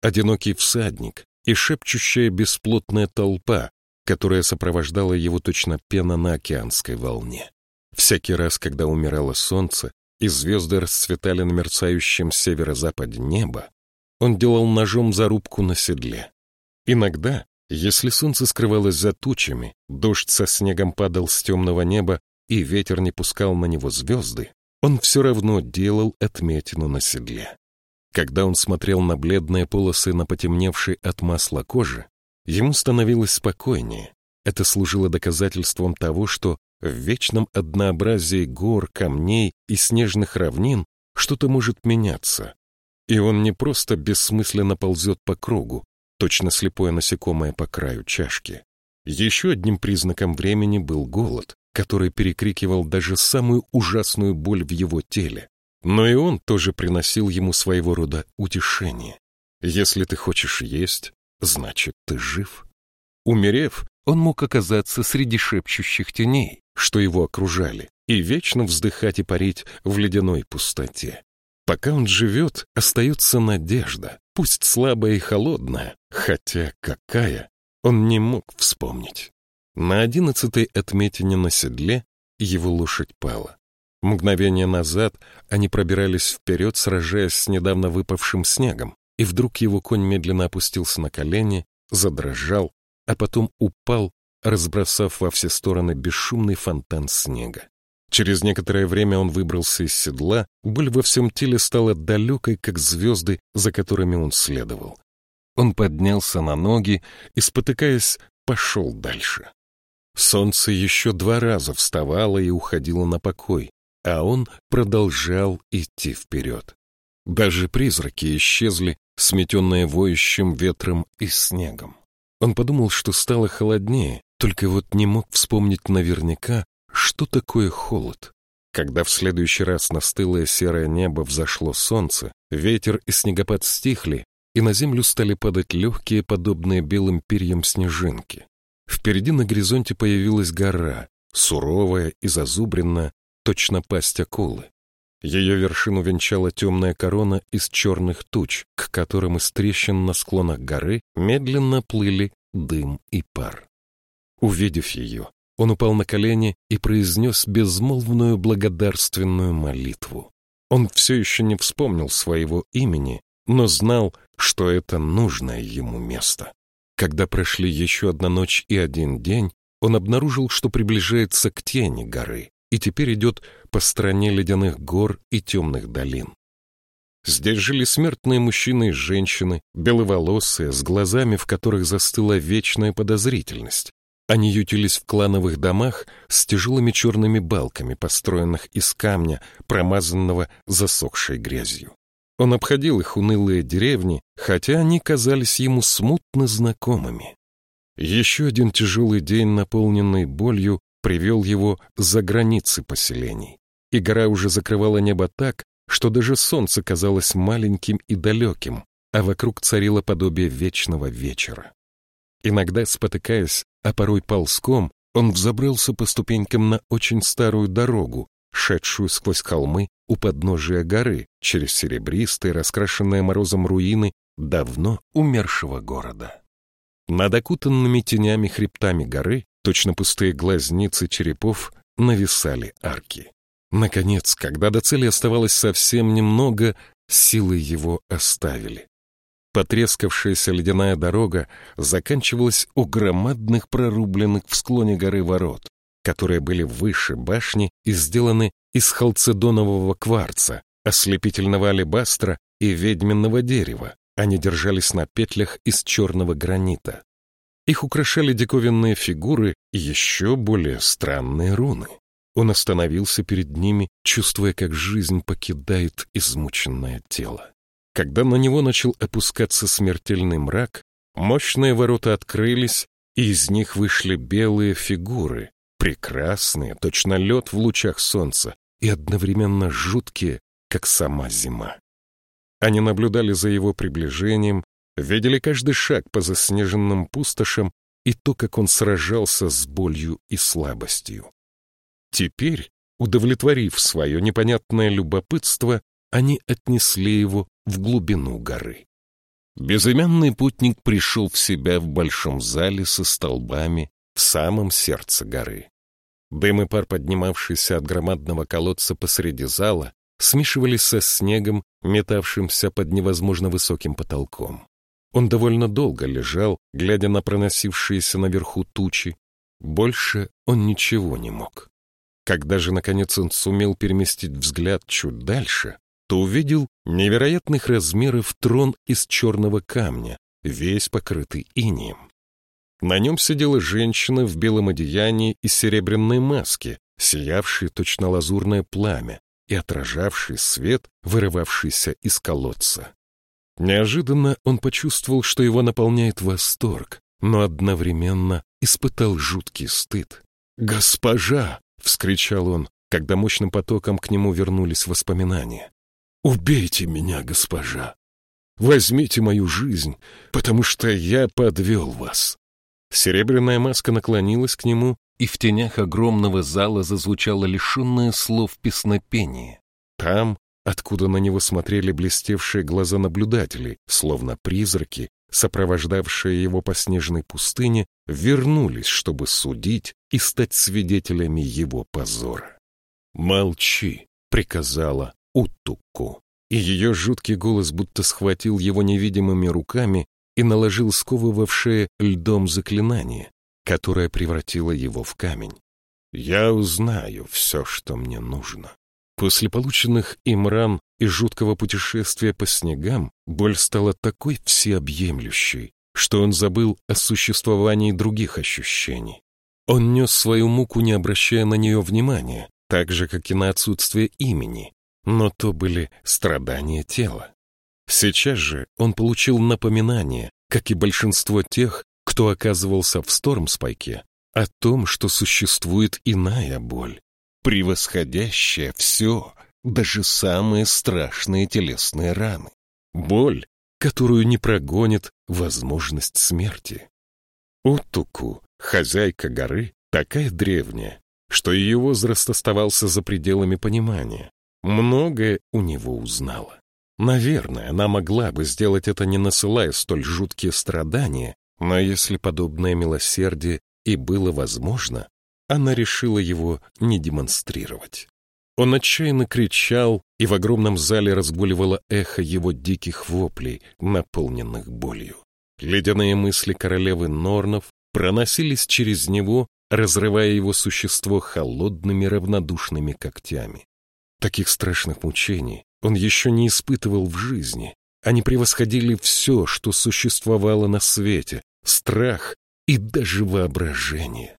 одинокий всадник и шепчущая бесплотная толпа, которая сопровождала его точно пена на океанской волне. Всякий раз, когда умирало солнце и звезды расцветали на мерцающем северо-западе неба, он делал ножом зарубку на седле. Иногда, если солнце скрывалось за тучами, дождь со снегом падал с темного неба и ветер не пускал на него звезды, он все равно делал отметину на седле. Когда он смотрел на бледные полосы на потемневшей от масла кожи, ему становилось спокойнее. Это служило доказательством того, что в вечном однообразии гор, камней и снежных равнин что-то может меняться, и он не просто бессмысленно ползет по кругу, точно слепое насекомое по краю чашки. Еще одним признаком времени был голод, который перекрикивал даже самую ужасную боль в его теле. Но и он тоже приносил ему своего рода утешение. Если ты хочешь есть, значит, ты жив. Умерев, он мог оказаться среди шепчущих теней, что его окружали, и вечно вздыхать и парить в ледяной пустоте. Пока он живет, остается надежда, пусть слабая и холодная, хотя какая, он не мог вспомнить. На одиннадцатой отметине на седле его лошадь пала. Мгновение назад они пробирались вперед, сражаясь с недавно выпавшим снегом, и вдруг его конь медленно опустился на колени, задрожал, а потом упал, разбросав во все стороны бесшумный фонтан снега. Через некоторое время он выбрался из седла, боль во всем теле стала далекой, как звезды, за которыми он следовал. Он поднялся на ноги и, спотыкаясь, пошел дальше. Солнце еще два раза вставало и уходило на покой, а он продолжал идти вперед. Даже призраки исчезли, сметенные воющим ветром и снегом. Он подумал, что стало холоднее, только вот не мог вспомнить наверняка, что такое холод. Когда в следующий раз на стылое серое небо взошло солнце, ветер и снегопад стихли, и на землю стали падать легкие, подобные белым перьям снежинки. Впереди на горизонте появилась гора, суровая и зазубренная, точно пасть акулы. Ее вершину венчала темная корона из черных туч, к которым из трещин на склонах горы медленно плыли дым и пар. Увидев ее, он упал на колени и произнес безмолвную благодарственную молитву. Он все еще не вспомнил своего имени, но знал, что это нужное ему место. Когда прошли еще одна ночь и один день, он обнаружил, что приближается к тени горы и теперь идет по стороне ледяных гор и темных долин. Здесь жили смертные мужчины и женщины, беловолосые, с глазами, в которых застыла вечная подозрительность. Они ютились в клановых домах с тяжелыми черными балками, построенных из камня, промазанного засохшей грязью. Он обходил их унылые деревни, хотя они казались ему смутно знакомыми. Еще один тяжелый день, наполненный болью, привел его за границы поселений, и гора уже закрывала небо так, что даже солнце казалось маленьким и далеким, а вокруг царило подобие вечного вечера. Иногда, спотыкаясь, а порой ползком, он взобрался по ступенькам на очень старую дорогу, шедшую сквозь холмы у подножия горы, через серебристые, раскрашенные морозом руины давно умершего города. Над окутанными тенями хребтами горы, точно пустые глазницы черепов, нависали арки. Наконец, когда до цели оставалось совсем немного, силы его оставили. Потрескавшаяся ледяная дорога заканчивалась у громадных прорубленных в склоне горы ворот, которые были выше башни и сделаны из халцедонового кварца, ослепительного алебастра и ведьминного дерева. Они держались на петлях из черного гранита. Их украшали диковинные фигуры и еще более странные руны. Он остановился перед ними, чувствуя, как жизнь покидает измученное тело. Когда на него начал опускаться смертельный мрак, мощные ворота открылись, и из них вышли белые фигуры, прекрасные, точно лед в лучах солнца, и одновременно жуткие, как сама зима. Они наблюдали за его приближением, видели каждый шаг по заснеженным пустошам и то, как он сражался с болью и слабостью. Теперь, удовлетворив свое непонятное любопытство, они отнесли его в глубину горы. Безымянный путник пришел в себя в большом зале со столбами в самом сердце горы. Дым и пар, поднимавшийся от громадного колодца посреди зала, смешивались со снегом, метавшимся под невозможно высоким потолком. Он довольно долго лежал, глядя на проносившиеся наверху тучи. Больше он ничего не мог. Когда же, наконец, он сумел переместить взгляд чуть дальше, то увидел невероятных размеров трон из черного камня, весь покрытый инеем. На нем сидела женщина в белом одеянии и серебряной маске, сиявшей точно лазурное пламя и отражавший свет, вырывавшийся из колодца. Неожиданно он почувствовал, что его наполняет восторг, но одновременно испытал жуткий стыд. «Госпожа!» — вскричал он, когда мощным потоком к нему вернулись воспоминания. «Убейте меня, госпожа! Возьмите мою жизнь, потому что я подвел вас!» Серебряная маска наклонилась к нему, и в тенях огромного зала зазвучало лишенное слов песнопение. Там, откуда на него смотрели блестевшие глаза наблюдателей, словно призраки, сопровождавшие его по снежной пустыне, вернулись, чтобы судить и стать свидетелями его позора. «Молчи», — приказала Утуку. И ее жуткий голос будто схватил его невидимыми руками и наложил сковывавшее льдом заклинание, которое превратило его в камень. «Я узнаю все, что мне нужно». После полученных им ран и жуткого путешествия по снегам боль стала такой всеобъемлющей, что он забыл о существовании других ощущений. Он нес свою муку, не обращая на нее внимания, так же, как и на отсутствие имени, но то были страдания тела. Сейчас же он получил напоминание, как и большинство тех, кто оказывался в Стормспайке, о том, что существует иная боль, превосходящая все, даже самые страшные телесные раны. Боль, которую не прогонит возможность смерти. Утуку, хозяйка горы, такая древняя, что ее возраст оставался за пределами понимания многое у него узнала. Наверное, она могла бы сделать это, не насылая столь жуткие страдания, но если подобное милосердие и было возможно, она решила его не демонстрировать. Он отчаянно кричал, и в огромном зале разгуливало эхо его диких воплей, наполненных болью. Ледяные мысли королевы Норнов проносились через него, разрывая его существо холодными равнодушными когтями. Таких страшных мучений он еще не испытывал в жизни. Они превосходили все, что существовало на свете, страх и даже воображение.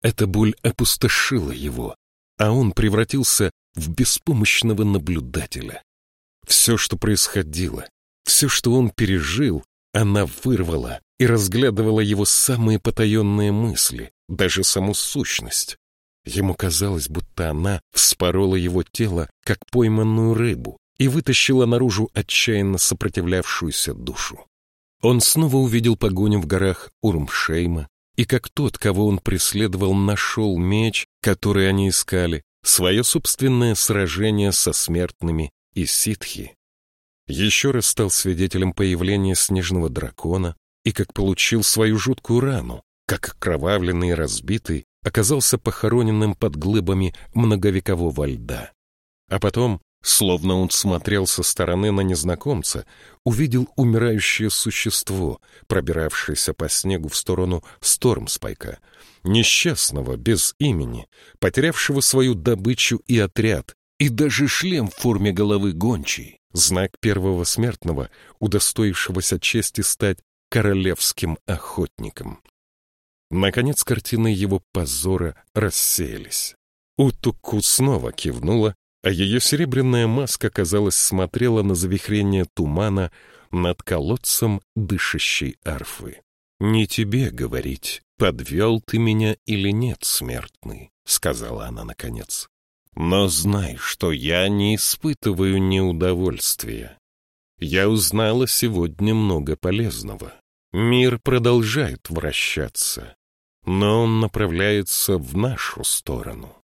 Эта боль опустошила его, а он превратился в беспомощного наблюдателя. Все, что происходило, все, что он пережил, она вырвала и разглядывала его самые потаенные мысли, даже саму сущность. Ему казалось, будто она вспорола его тело, как пойманную рыбу, и вытащила наружу отчаянно сопротивлявшуюся душу. Он снова увидел погоню в горах Урмшейма, и как тот, кого он преследовал, нашел меч, который они искали, свое собственное сражение со смертными и ситхи. Еще раз стал свидетелем появления снежного дракона и как получил свою жуткую рану, как окровавленный и разбитый оказался похороненным под глыбами многовекового льда. А потом, словно он смотрел со стороны на незнакомца, увидел умирающее существо, пробиравшееся по снегу в сторону Стормспайка, несчастного, без имени, потерявшего свою добычу и отряд, и даже шлем в форме головы гончей, знак первого смертного, удостоившегося чести стать королевским охотником. Наконец картины его позора рассеялись. Утуку снова кивнула, а ее серебряная маска, казалось, смотрела на завихрение тумана над колодцем дышащей арфы. «Не тебе говорить, подвел ты меня или нет, смертный», — сказала она наконец. «Но знай, что я не испытываю неудовольствия. Я узнала сегодня много полезного. Мир продолжает вращаться, но он направляется в нашу сторону.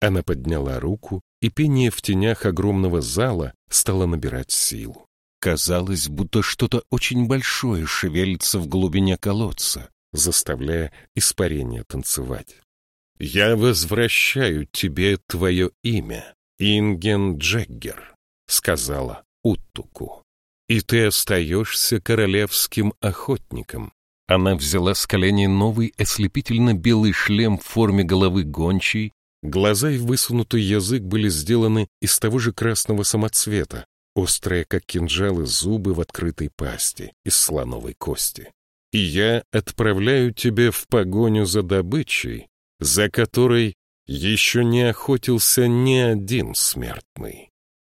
Она подняла руку, и пение в тенях огромного зала стало набирать силу. Казалось, будто что-то очень большое шевелится в глубине колодца, заставляя испарение танцевать. «Я возвращаю тебе твое имя, Инген Джеггер», — сказала Уттуку и ты остаешься королевским охотником. Она взяла с коленей новый ослепительно-белый шлем в форме головы гончей, глаза и высунутый язык были сделаны из того же красного самоцвета, острые, как кинжалы, зубы в открытой пасти из слоновой кости. И я отправляю тебя в погоню за добычей, за которой еще не охотился ни один смертный.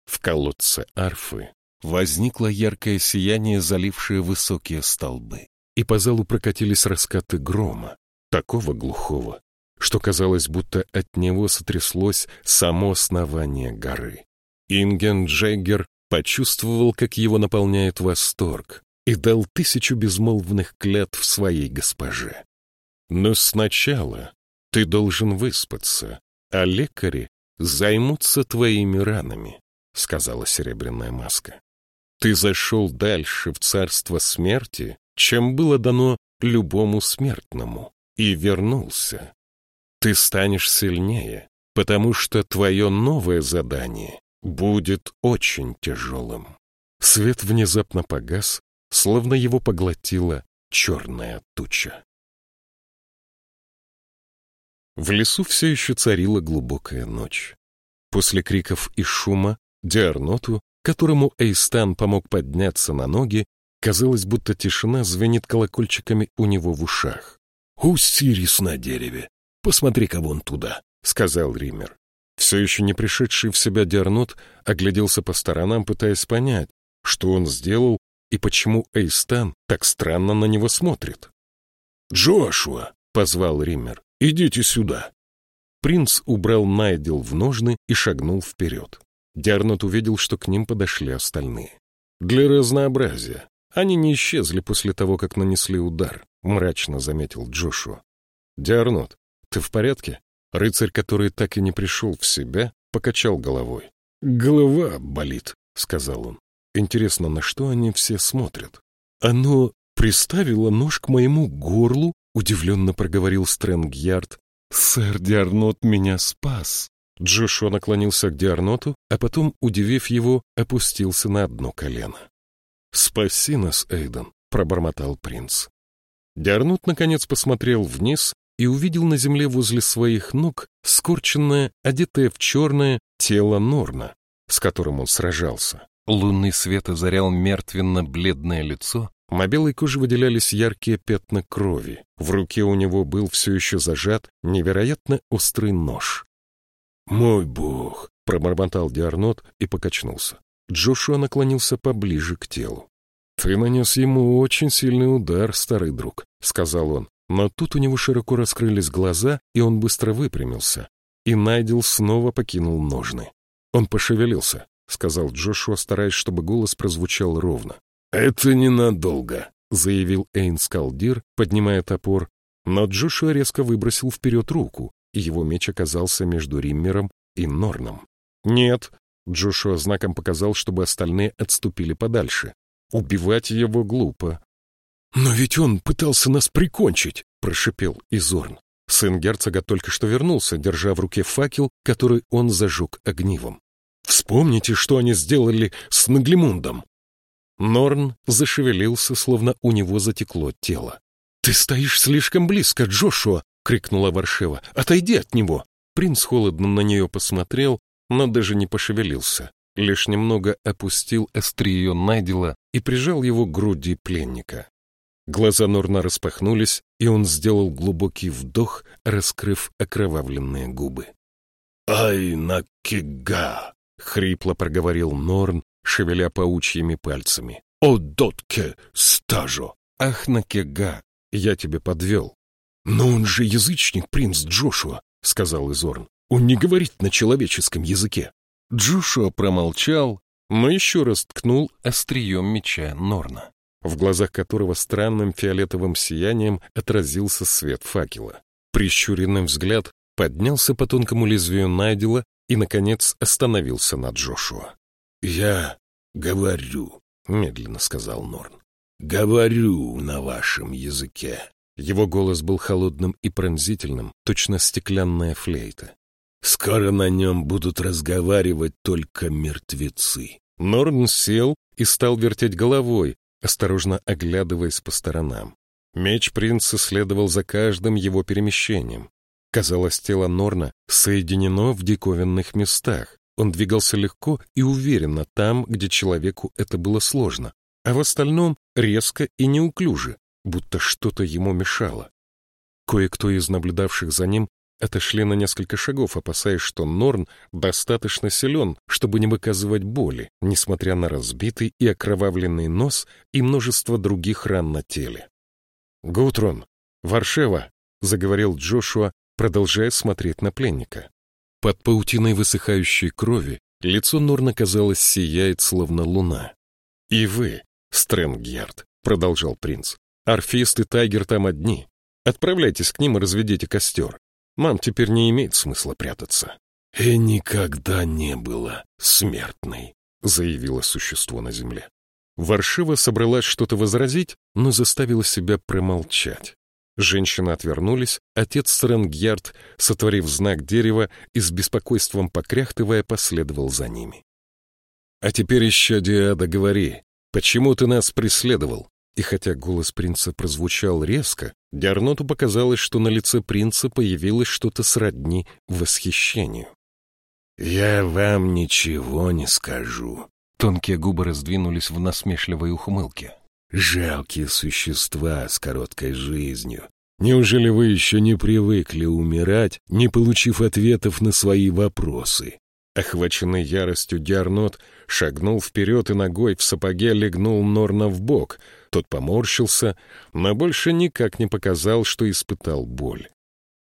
В колодце арфы возникло яркое сияние, залившее высокие столбы. И по залу прокатились раскаты грома, такого глухого, что казалось, будто от него сотряслось само основание горы. Инген Джеггер почувствовал, как его наполняет восторг, и дал тысячу безмолвных клятв своей госпоже. Но сначала ты должен выспаться, а лекари займутся твоими ранами, — сказала серебряная маска. Ты зашел дальше в царство смерти, чем было дано любому смертному, и вернулся. Ты станешь сильнее, потому что твое новое задание будет очень тяжелым. Свет внезапно погас, словно его поглотила черная туча. В лесу все еще царила глубокая ночь. После криков и шума Диарноту которому Эйстан помог подняться на ноги, казалось, будто тишина звенит колокольчиками у него в ушах. «Усирис на дереве! Посмотри-ка вон туда!» — сказал Ример. Все еще не пришедший в себя Диарнот огляделся по сторонам, пытаясь понять, что он сделал и почему Эйстан так странно на него смотрит. «Джошуа!» — позвал Ример. «Идите сюда!» Принц убрал Найдел в ножны и шагнул вперед. Диарнот увидел, что к ним подошли остальные. «Для разнообразия. Они не исчезли после того, как нанесли удар», — мрачно заметил Джошуа. «Диарнот, ты в порядке?» Рыцарь, который так и не пришел в себя, покачал головой. «Голова болит», — сказал он. «Интересно, на что они все смотрят?» «Оно приставило нож к моему горлу», — удивленно проговорил Стрэнгьярд. «Сэр Диарнот меня спас». Джошуа наклонился к Диарноту, а потом, удивив его, опустился на одно колено. «Спаси нас, Эйден», — пробормотал принц. Диарнот, наконец, посмотрел вниз и увидел на земле возле своих ног скорченное, одетое в черное тело Норна, с которым он сражался. Лунный свет озарял мертвенно-бледное лицо, на белой коже выделялись яркие пятна крови. В руке у него был все еще зажат невероятно острый нож. «Мой бог!» — пробормотал Диарнот и покачнулся. Джошуа наклонился поближе к телу. «Ты нанес ему очень сильный удар, старый друг», — сказал он. Но тут у него широко раскрылись глаза, и он быстро выпрямился. И Найдел снова покинул ножны. Он пошевелился, — сказал Джошуа, стараясь, чтобы голос прозвучал ровно. «Это ненадолго», — заявил Эйн Скалдир, поднимая топор. Но Джошуа резко выбросил вперед руку, и его меч оказался между Риммером и Норном. «Нет», — Джошуа знаком показал, чтобы остальные отступили подальше. «Убивать его глупо». «Но ведь он пытался нас прикончить», — прошипел Изорн. Сын герцога только что вернулся, держа в руке факел, который он зажег огнивом. Вспомните, что они сделали с Наглимундом. Норн зашевелился, словно у него затекло тело. «Ты стоишь слишком близко, Джошуа!» — крикнула Варшева. «Отойди от него!» Принц холодно на нее посмотрел, но даже не пошевелился. Лишь немного опустил острие Найдела и прижал его к груди пленника. Глаза Норна распахнулись, и он сделал глубокий вдох, раскрыв окровавленные губы. «Ай, накига!» — хрипло проговорил Норн, шевеля паучьими пальцами. «О, дотке, стажо! Ах, накега! Я тебе подвел!» «Но он же язычник, принц Джошуа!» — сказал Изорн. «Он не говорит на человеческом языке!» Джошуа промолчал, но еще раз ткнул острием меча Норна, в глазах которого странным фиолетовым сиянием отразился свет факела. Прищуренный взгляд поднялся по тонкому лезвию Найдела и, наконец, остановился над Джошуа. «Я говорю», — медленно сказал Норн, — «говорю на вашем языке». Его голос был холодным и пронзительным, точно стеклянная флейта. «Скоро на нем будут разговаривать только мертвецы». Норн сел и стал вертеть головой, осторожно оглядываясь по сторонам. Меч принца следовал за каждым его перемещением. Казалось, тело Норна соединено в диковинных местах. Он двигался легко и уверенно там, где человеку это было сложно, а в остальном резко и неуклюже, будто что-то ему мешало. Кое-кто из наблюдавших за ним отошли на несколько шагов, опасаясь, что Норн достаточно силен, чтобы не выказывать боли, несмотря на разбитый и окровавленный нос и множество других ран на теле. «Гутрон! Варшева!» — заговорил Джошуа, продолжая смотреть на пленника. Под паутиной высыхающей крови лицо Норна, казалось, сияет, словно луна. «И вы, Стрэнгьярд», — продолжал принц, — «Орфист и Тайгер там одни. Отправляйтесь к ним и разведите костер. Мам теперь не имеет смысла прятаться». «И никогда не было смертной», — заявило существо на земле. Варшива собралась что-то возразить, но заставила себя промолчать. Женщины отвернулись, отец Сренгьярд, сотворив знак дерева и с беспокойством покряхтывая, последовал за ними. «А теперь еще, Диада, говори, почему ты нас преследовал?» И хотя голос принца прозвучал резко, Диарноту показалось, что на лице принца появилось что-то сродни восхищению. «Я вам ничего не скажу». Тонкие губы раздвинулись в насмешливой ухмылке. Жалкие существа с короткой жизнью. Неужели вы еще не привыкли умирать, не получив ответов на свои вопросы? Охваченный яростью Диарнот шагнул вперед и ногой в сапоге легнул Норна в бок. Тот поморщился, но больше никак не показал, что испытал боль.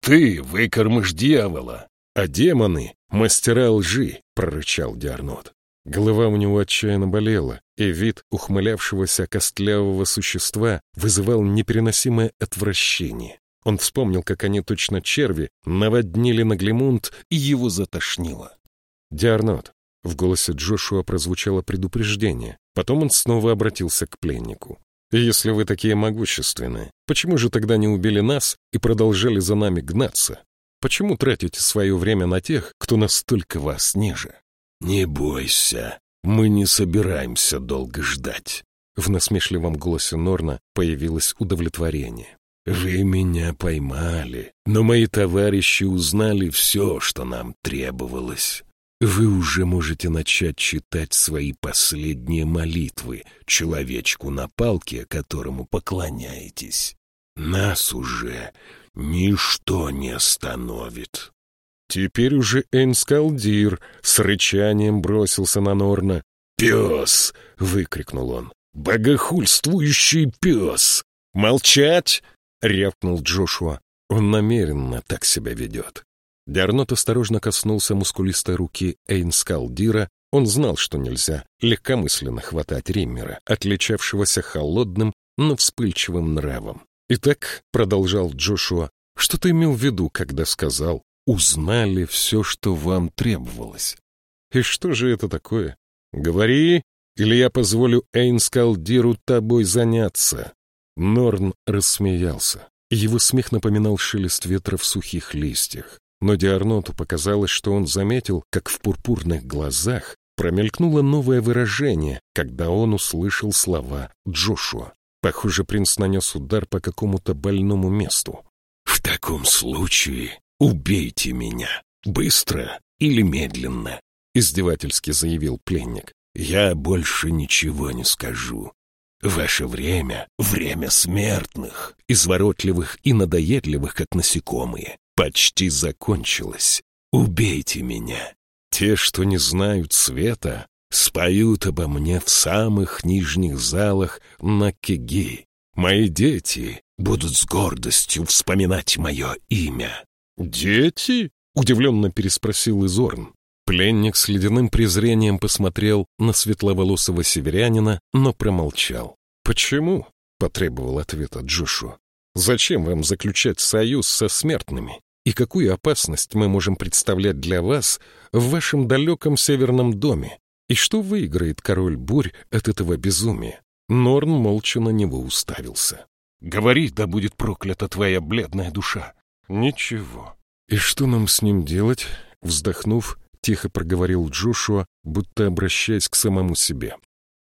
«Ты выкормишь дьявола, а демоны — мастера лжи!» — прорычал Диарнот. Голова у него отчаянно болела, и вид ухмылявшегося костлявого существа вызывал непереносимое отвращение. Он вспомнил, как они точно черви наводнили Наглимунд, и его затошнило. «Диарнот!» — в голосе Джошуа прозвучало предупреждение. Потом он снова обратился к пленнику. «Если вы такие могущественные, почему же тогда не убили нас и продолжали за нами гнаться? Почему тратите свое время на тех, кто настолько вас ниже?» «Не бойся, мы не собираемся долго ждать». В насмешливом голосе Норна появилось удовлетворение. «Вы меня поймали, но мои товарищи узнали все, что нам требовалось. Вы уже можете начать читать свои последние молитвы человечку на палке, которому поклоняетесь. Нас уже ничто не остановит». Теперь уже Эйнскалдир с рычанием бросился на Норна. «Пес!» — выкрикнул он. «Богохульствующий пес!» «Молчать!» — рявкнул Джошуа. Он намеренно так себя ведет. Диарнот осторожно коснулся мускулистой руки Эйнскалдира. Он знал, что нельзя легкомысленно хватать Риммера, отличавшегося холодным, но вспыльчивым нравом. «Итак», — продолжал Джошуа, — «что ты имел в виду, когда сказал, узнали все, что вам требовалось?» «И что же это такое? Говори, или я позволю Эйнскалдиру тобой заняться?» Норн рассмеялся. Его смех напоминал шелест ветра в сухих листьях. Но Диарноту показалось, что он заметил, как в пурпурных глазах промелькнуло новое выражение, когда он услышал слова Джошуа. Похоже, принц нанес удар по какому-то больному месту. «В таком случае убейте меня, быстро или медленно», — издевательски заявил пленник. «Я больше ничего не скажу. Ваше время — время смертных, изворотливых и надоедливых, как насекомые почти закончилась. Убейте меня. Те, что не знают света, споют обо мне в самых нижних залах на Кеги. Мои дети будут с гордостью вспоминать мое имя». «Дети?» — удивленно переспросил Изорн. Пленник с ледяным презрением посмотрел на светловолосого северянина, но промолчал. «Почему?» — потребовал ответа Джошу. «Зачем вам заключать союз со смертными? И какую опасность мы можем представлять для вас в вашем далеком северном доме, и что выиграет король бурь от этого безумия. Норн молча на него уставился. «Говори, да будет проклята твоя бледная душа!» «Ничего». «И что нам с ним делать?» Вздохнув, тихо проговорил Джошуа, будто обращаясь к самому себе.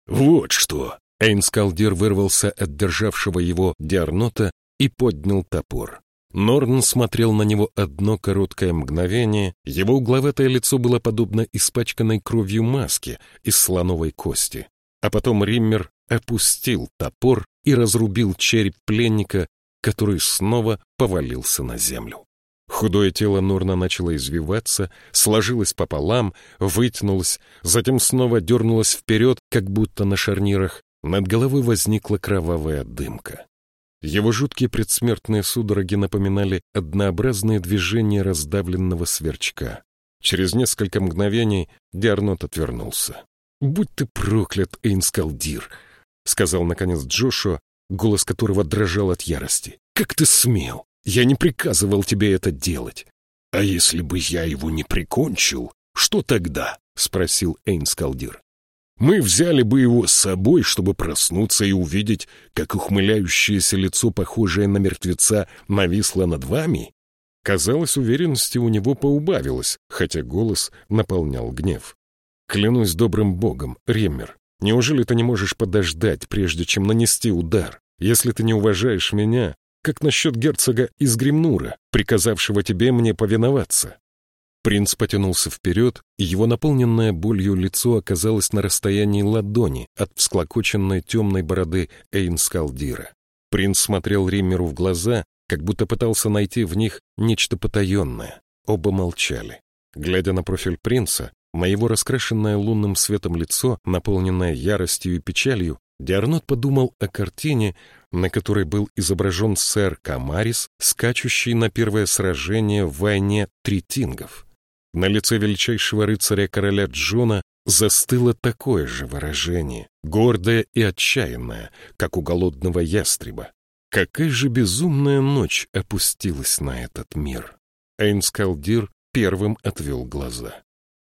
«Вот что!» Эйнскалдир вырвался от державшего его Диарнота и поднял топор. Норн смотрел на него одно короткое мгновение, его угловатое лицо было подобно испачканной кровью маске из слоновой кости. А потом Риммер опустил топор и разрубил череп пленника, который снова повалился на землю. Худое тело Норна начало извиваться, сложилось пополам, вытянулось, затем снова дернулось вперед, как будто на шарнирах. Над головой возникла кровавая дымка. Его жуткие предсмертные судороги напоминали однообразные движения раздавленного сверчка. Через несколько мгновений Диарнот отвернулся. «Будь ты проклят, Эйнскалдир!» — сказал, наконец, Джошуа, голос которого дрожал от ярости. «Как ты смел! Я не приказывал тебе это делать!» «А если бы я его не прикончил, что тогда?» — спросил Эйнскалдир. Мы взяли бы его с собой, чтобы проснуться и увидеть, как ухмыляющееся лицо, похожее на мертвеца, нависло над вами. Казалось, уверенности у него поубавилось, хотя голос наполнял гнев. «Клянусь добрым богом, Реммер, неужели ты не можешь подождать, прежде чем нанести удар? Если ты не уважаешь меня, как насчет герцога из Гримнура, приказавшего тебе мне повиноваться? Принц потянулся вперед, и его наполненное болью лицо оказалось на расстоянии ладони от всклокоченной темной бороды Эйнскалдира. Принц смотрел Риммеру в глаза, как будто пытался найти в них нечто потаенное. Оба молчали. Глядя на профиль принца, на его раскрашенное лунным светом лицо, наполненное яростью и печалью, Диарнот подумал о картине, на которой был изображен сэр Камарис, скачущий на первое сражение в войне Тритингов. На лице величайшего рыцаря короля Джона застыло такое же выражение, гордое и отчаянное, как у голодного ястреба. Какая же безумная ночь опустилась на этот мир! Эйнскалдир первым отвел глаза.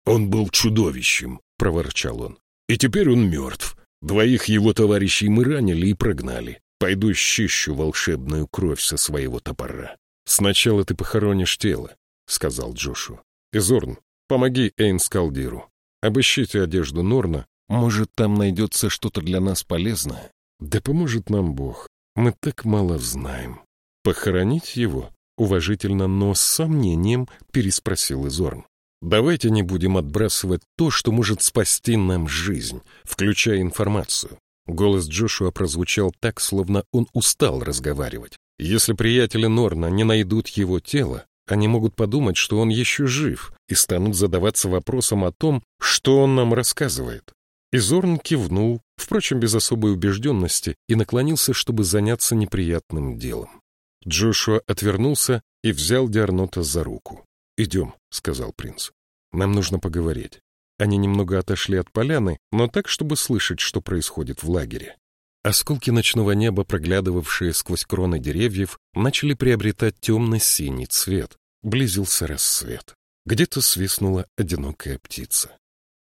«Он был чудовищем», — проворчал он. «И теперь он мертв. Двоих его товарищей мы ранили и прогнали. Пойду счищу волшебную кровь со своего топора». «Сначала ты похоронишь тело», — сказал Джошу. Изорн, помоги Эйнскалдиру. Обыщите одежду Норна. Может, там найдется что-то для нас полезное? Да поможет нам Бог. Мы так мало знаем. Похоронить его? Уважительно, но с сомнением переспросил Изорн. Давайте не будем отбрасывать то, что может спасти нам жизнь, включая информацию. Голос Джошуа прозвучал так, словно он устал разговаривать. Если приятели Норна не найдут его тело, они могут подумать, что он еще жив, и станут задаваться вопросом о том, что он нам рассказывает. Изорн кивнул, впрочем, без особой убежденности, и наклонился, чтобы заняться неприятным делом. Джошуа отвернулся и взял Диарнота за руку. «Идем», — сказал принц. «Нам нужно поговорить». Они немного отошли от поляны, но так, чтобы слышать, что происходит в лагере. Осколки ночного неба, проглядывавшие сквозь кроны деревьев, начали приобретать темно-синий цвет. Близился рассвет. Где-то свистнула одинокая птица.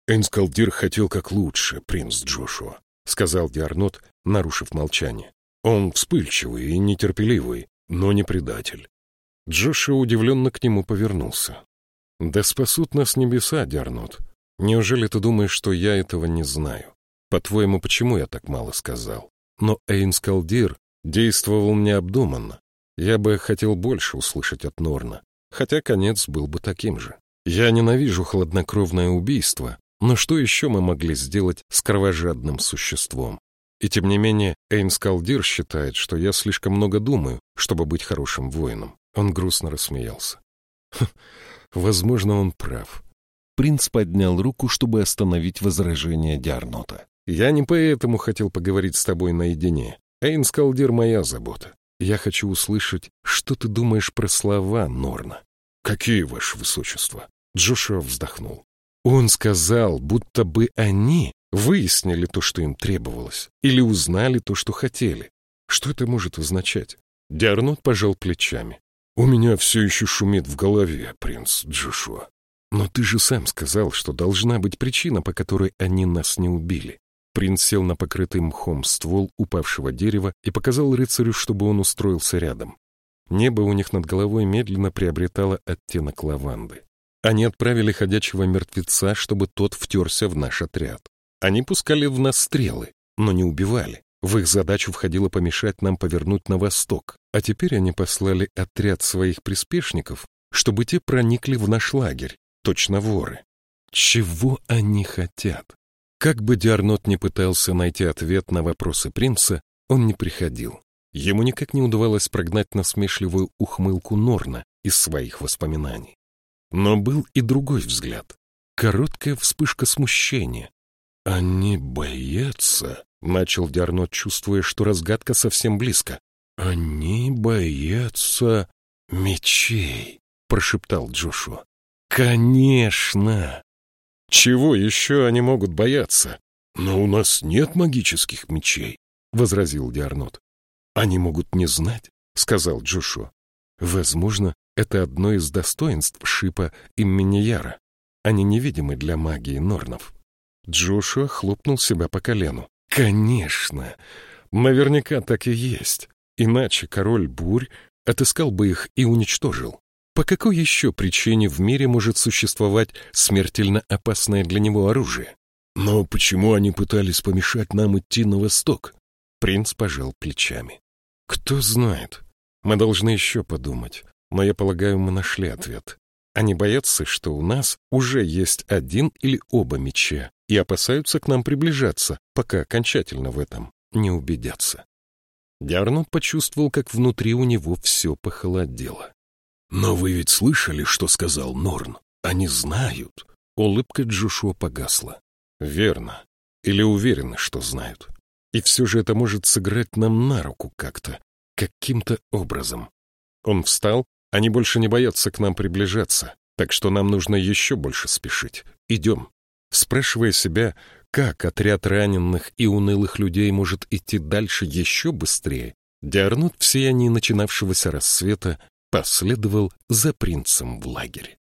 «Энскалдир хотел как лучше, принц Джошуа», — сказал Диарнот, нарушив молчание. «Он вспыльчивый и нетерпеливый, но не предатель». Джошуа удивленно к нему повернулся. «Да спасут нас небеса, Диарнот. Неужели ты думаешь, что я этого не знаю? По-твоему, почему я так мало сказал? Но Эйнскалдир действовал необдуманно. Я бы хотел больше услышать от Норна, хотя конец был бы таким же. Я ненавижу хладнокровное убийство, но что еще мы могли сделать с кровожадным существом? И тем не менее, Эйнскалдир считает, что я слишком много думаю, чтобы быть хорошим воином. Он грустно рассмеялся. Хм, возможно, он прав. Принц поднял руку, чтобы остановить возражение Диарнота. «Я не поэтому хотел поговорить с тобой наедине. Эйнскалдир — моя забота. Я хочу услышать, что ты думаешь про слова Норна». «Какие, ваше высочество?» Джошуа вздохнул. Он сказал, будто бы они выяснили то, что им требовалось, или узнали то, что хотели. Что это может означать? Диарнот пожал плечами. «У меня все еще шумит в голове, принц Джошуа. Но ты же сам сказал, что должна быть причина, по которой они нас не убили. Принц сел на покрытый мхом ствол упавшего дерева и показал рыцарю, чтобы он устроился рядом. Небо у них над головой медленно приобретало оттенок лаванды. Они отправили ходячего мертвеца, чтобы тот втерся в наш отряд. Они пускали в нас стрелы, но не убивали. В их задачу входило помешать нам повернуть на восток. А теперь они послали отряд своих приспешников, чтобы те проникли в наш лагерь Точно воры. Чего они хотят? Как бы Диарнот не пытался найти ответ на вопросы принца, он не приходил. Ему никак не удавалось прогнать насмешливую ухмылку Норна из своих воспоминаний. Но был и другой взгляд. Короткая вспышка смущения. «Они боятся», — начал Диарнот, чувствуя, что разгадка совсем близко. «Они боятся мечей», — прошептал Джошуа. Конечно! Чего еще они могут бояться? Но у нас нет магических мечей, — возразил Диарнот. Они могут не знать, — сказал Джошуа. Возможно, это одно из достоинств шипа имени Яра. Они невидимы для магии Норнов. Джошуа хлопнул себя по колену. Конечно! Наверняка так и есть. Иначе король Бурь отыскал бы их и уничтожил. По какой еще причине в мире может существовать смертельно опасное для него оружие? Но почему они пытались помешать нам идти на восток? Принц пожал плечами. Кто знает. Мы должны еще подумать. Но я полагаю, мы нашли ответ. Они боятся, что у нас уже есть один или оба меча и опасаются к нам приближаться, пока окончательно в этом не убедятся. Диарнот почувствовал, как внутри у него все похолодело. «Но вы ведь слышали, что сказал Норн? Они знают». Улыбка Джошуа погасла. «Верно. Или уверены, что знают. И все же это может сыграть нам на руку как-то, каким-то образом». Он встал, они больше не боятся к нам приближаться, так что нам нужно еще больше спешить. Идем. Спрашивая себя, как отряд раненых и унылых людей может идти дальше еще быстрее, Диарнут в сиянии начинавшегося рассвета последовал за принцем в лагерь.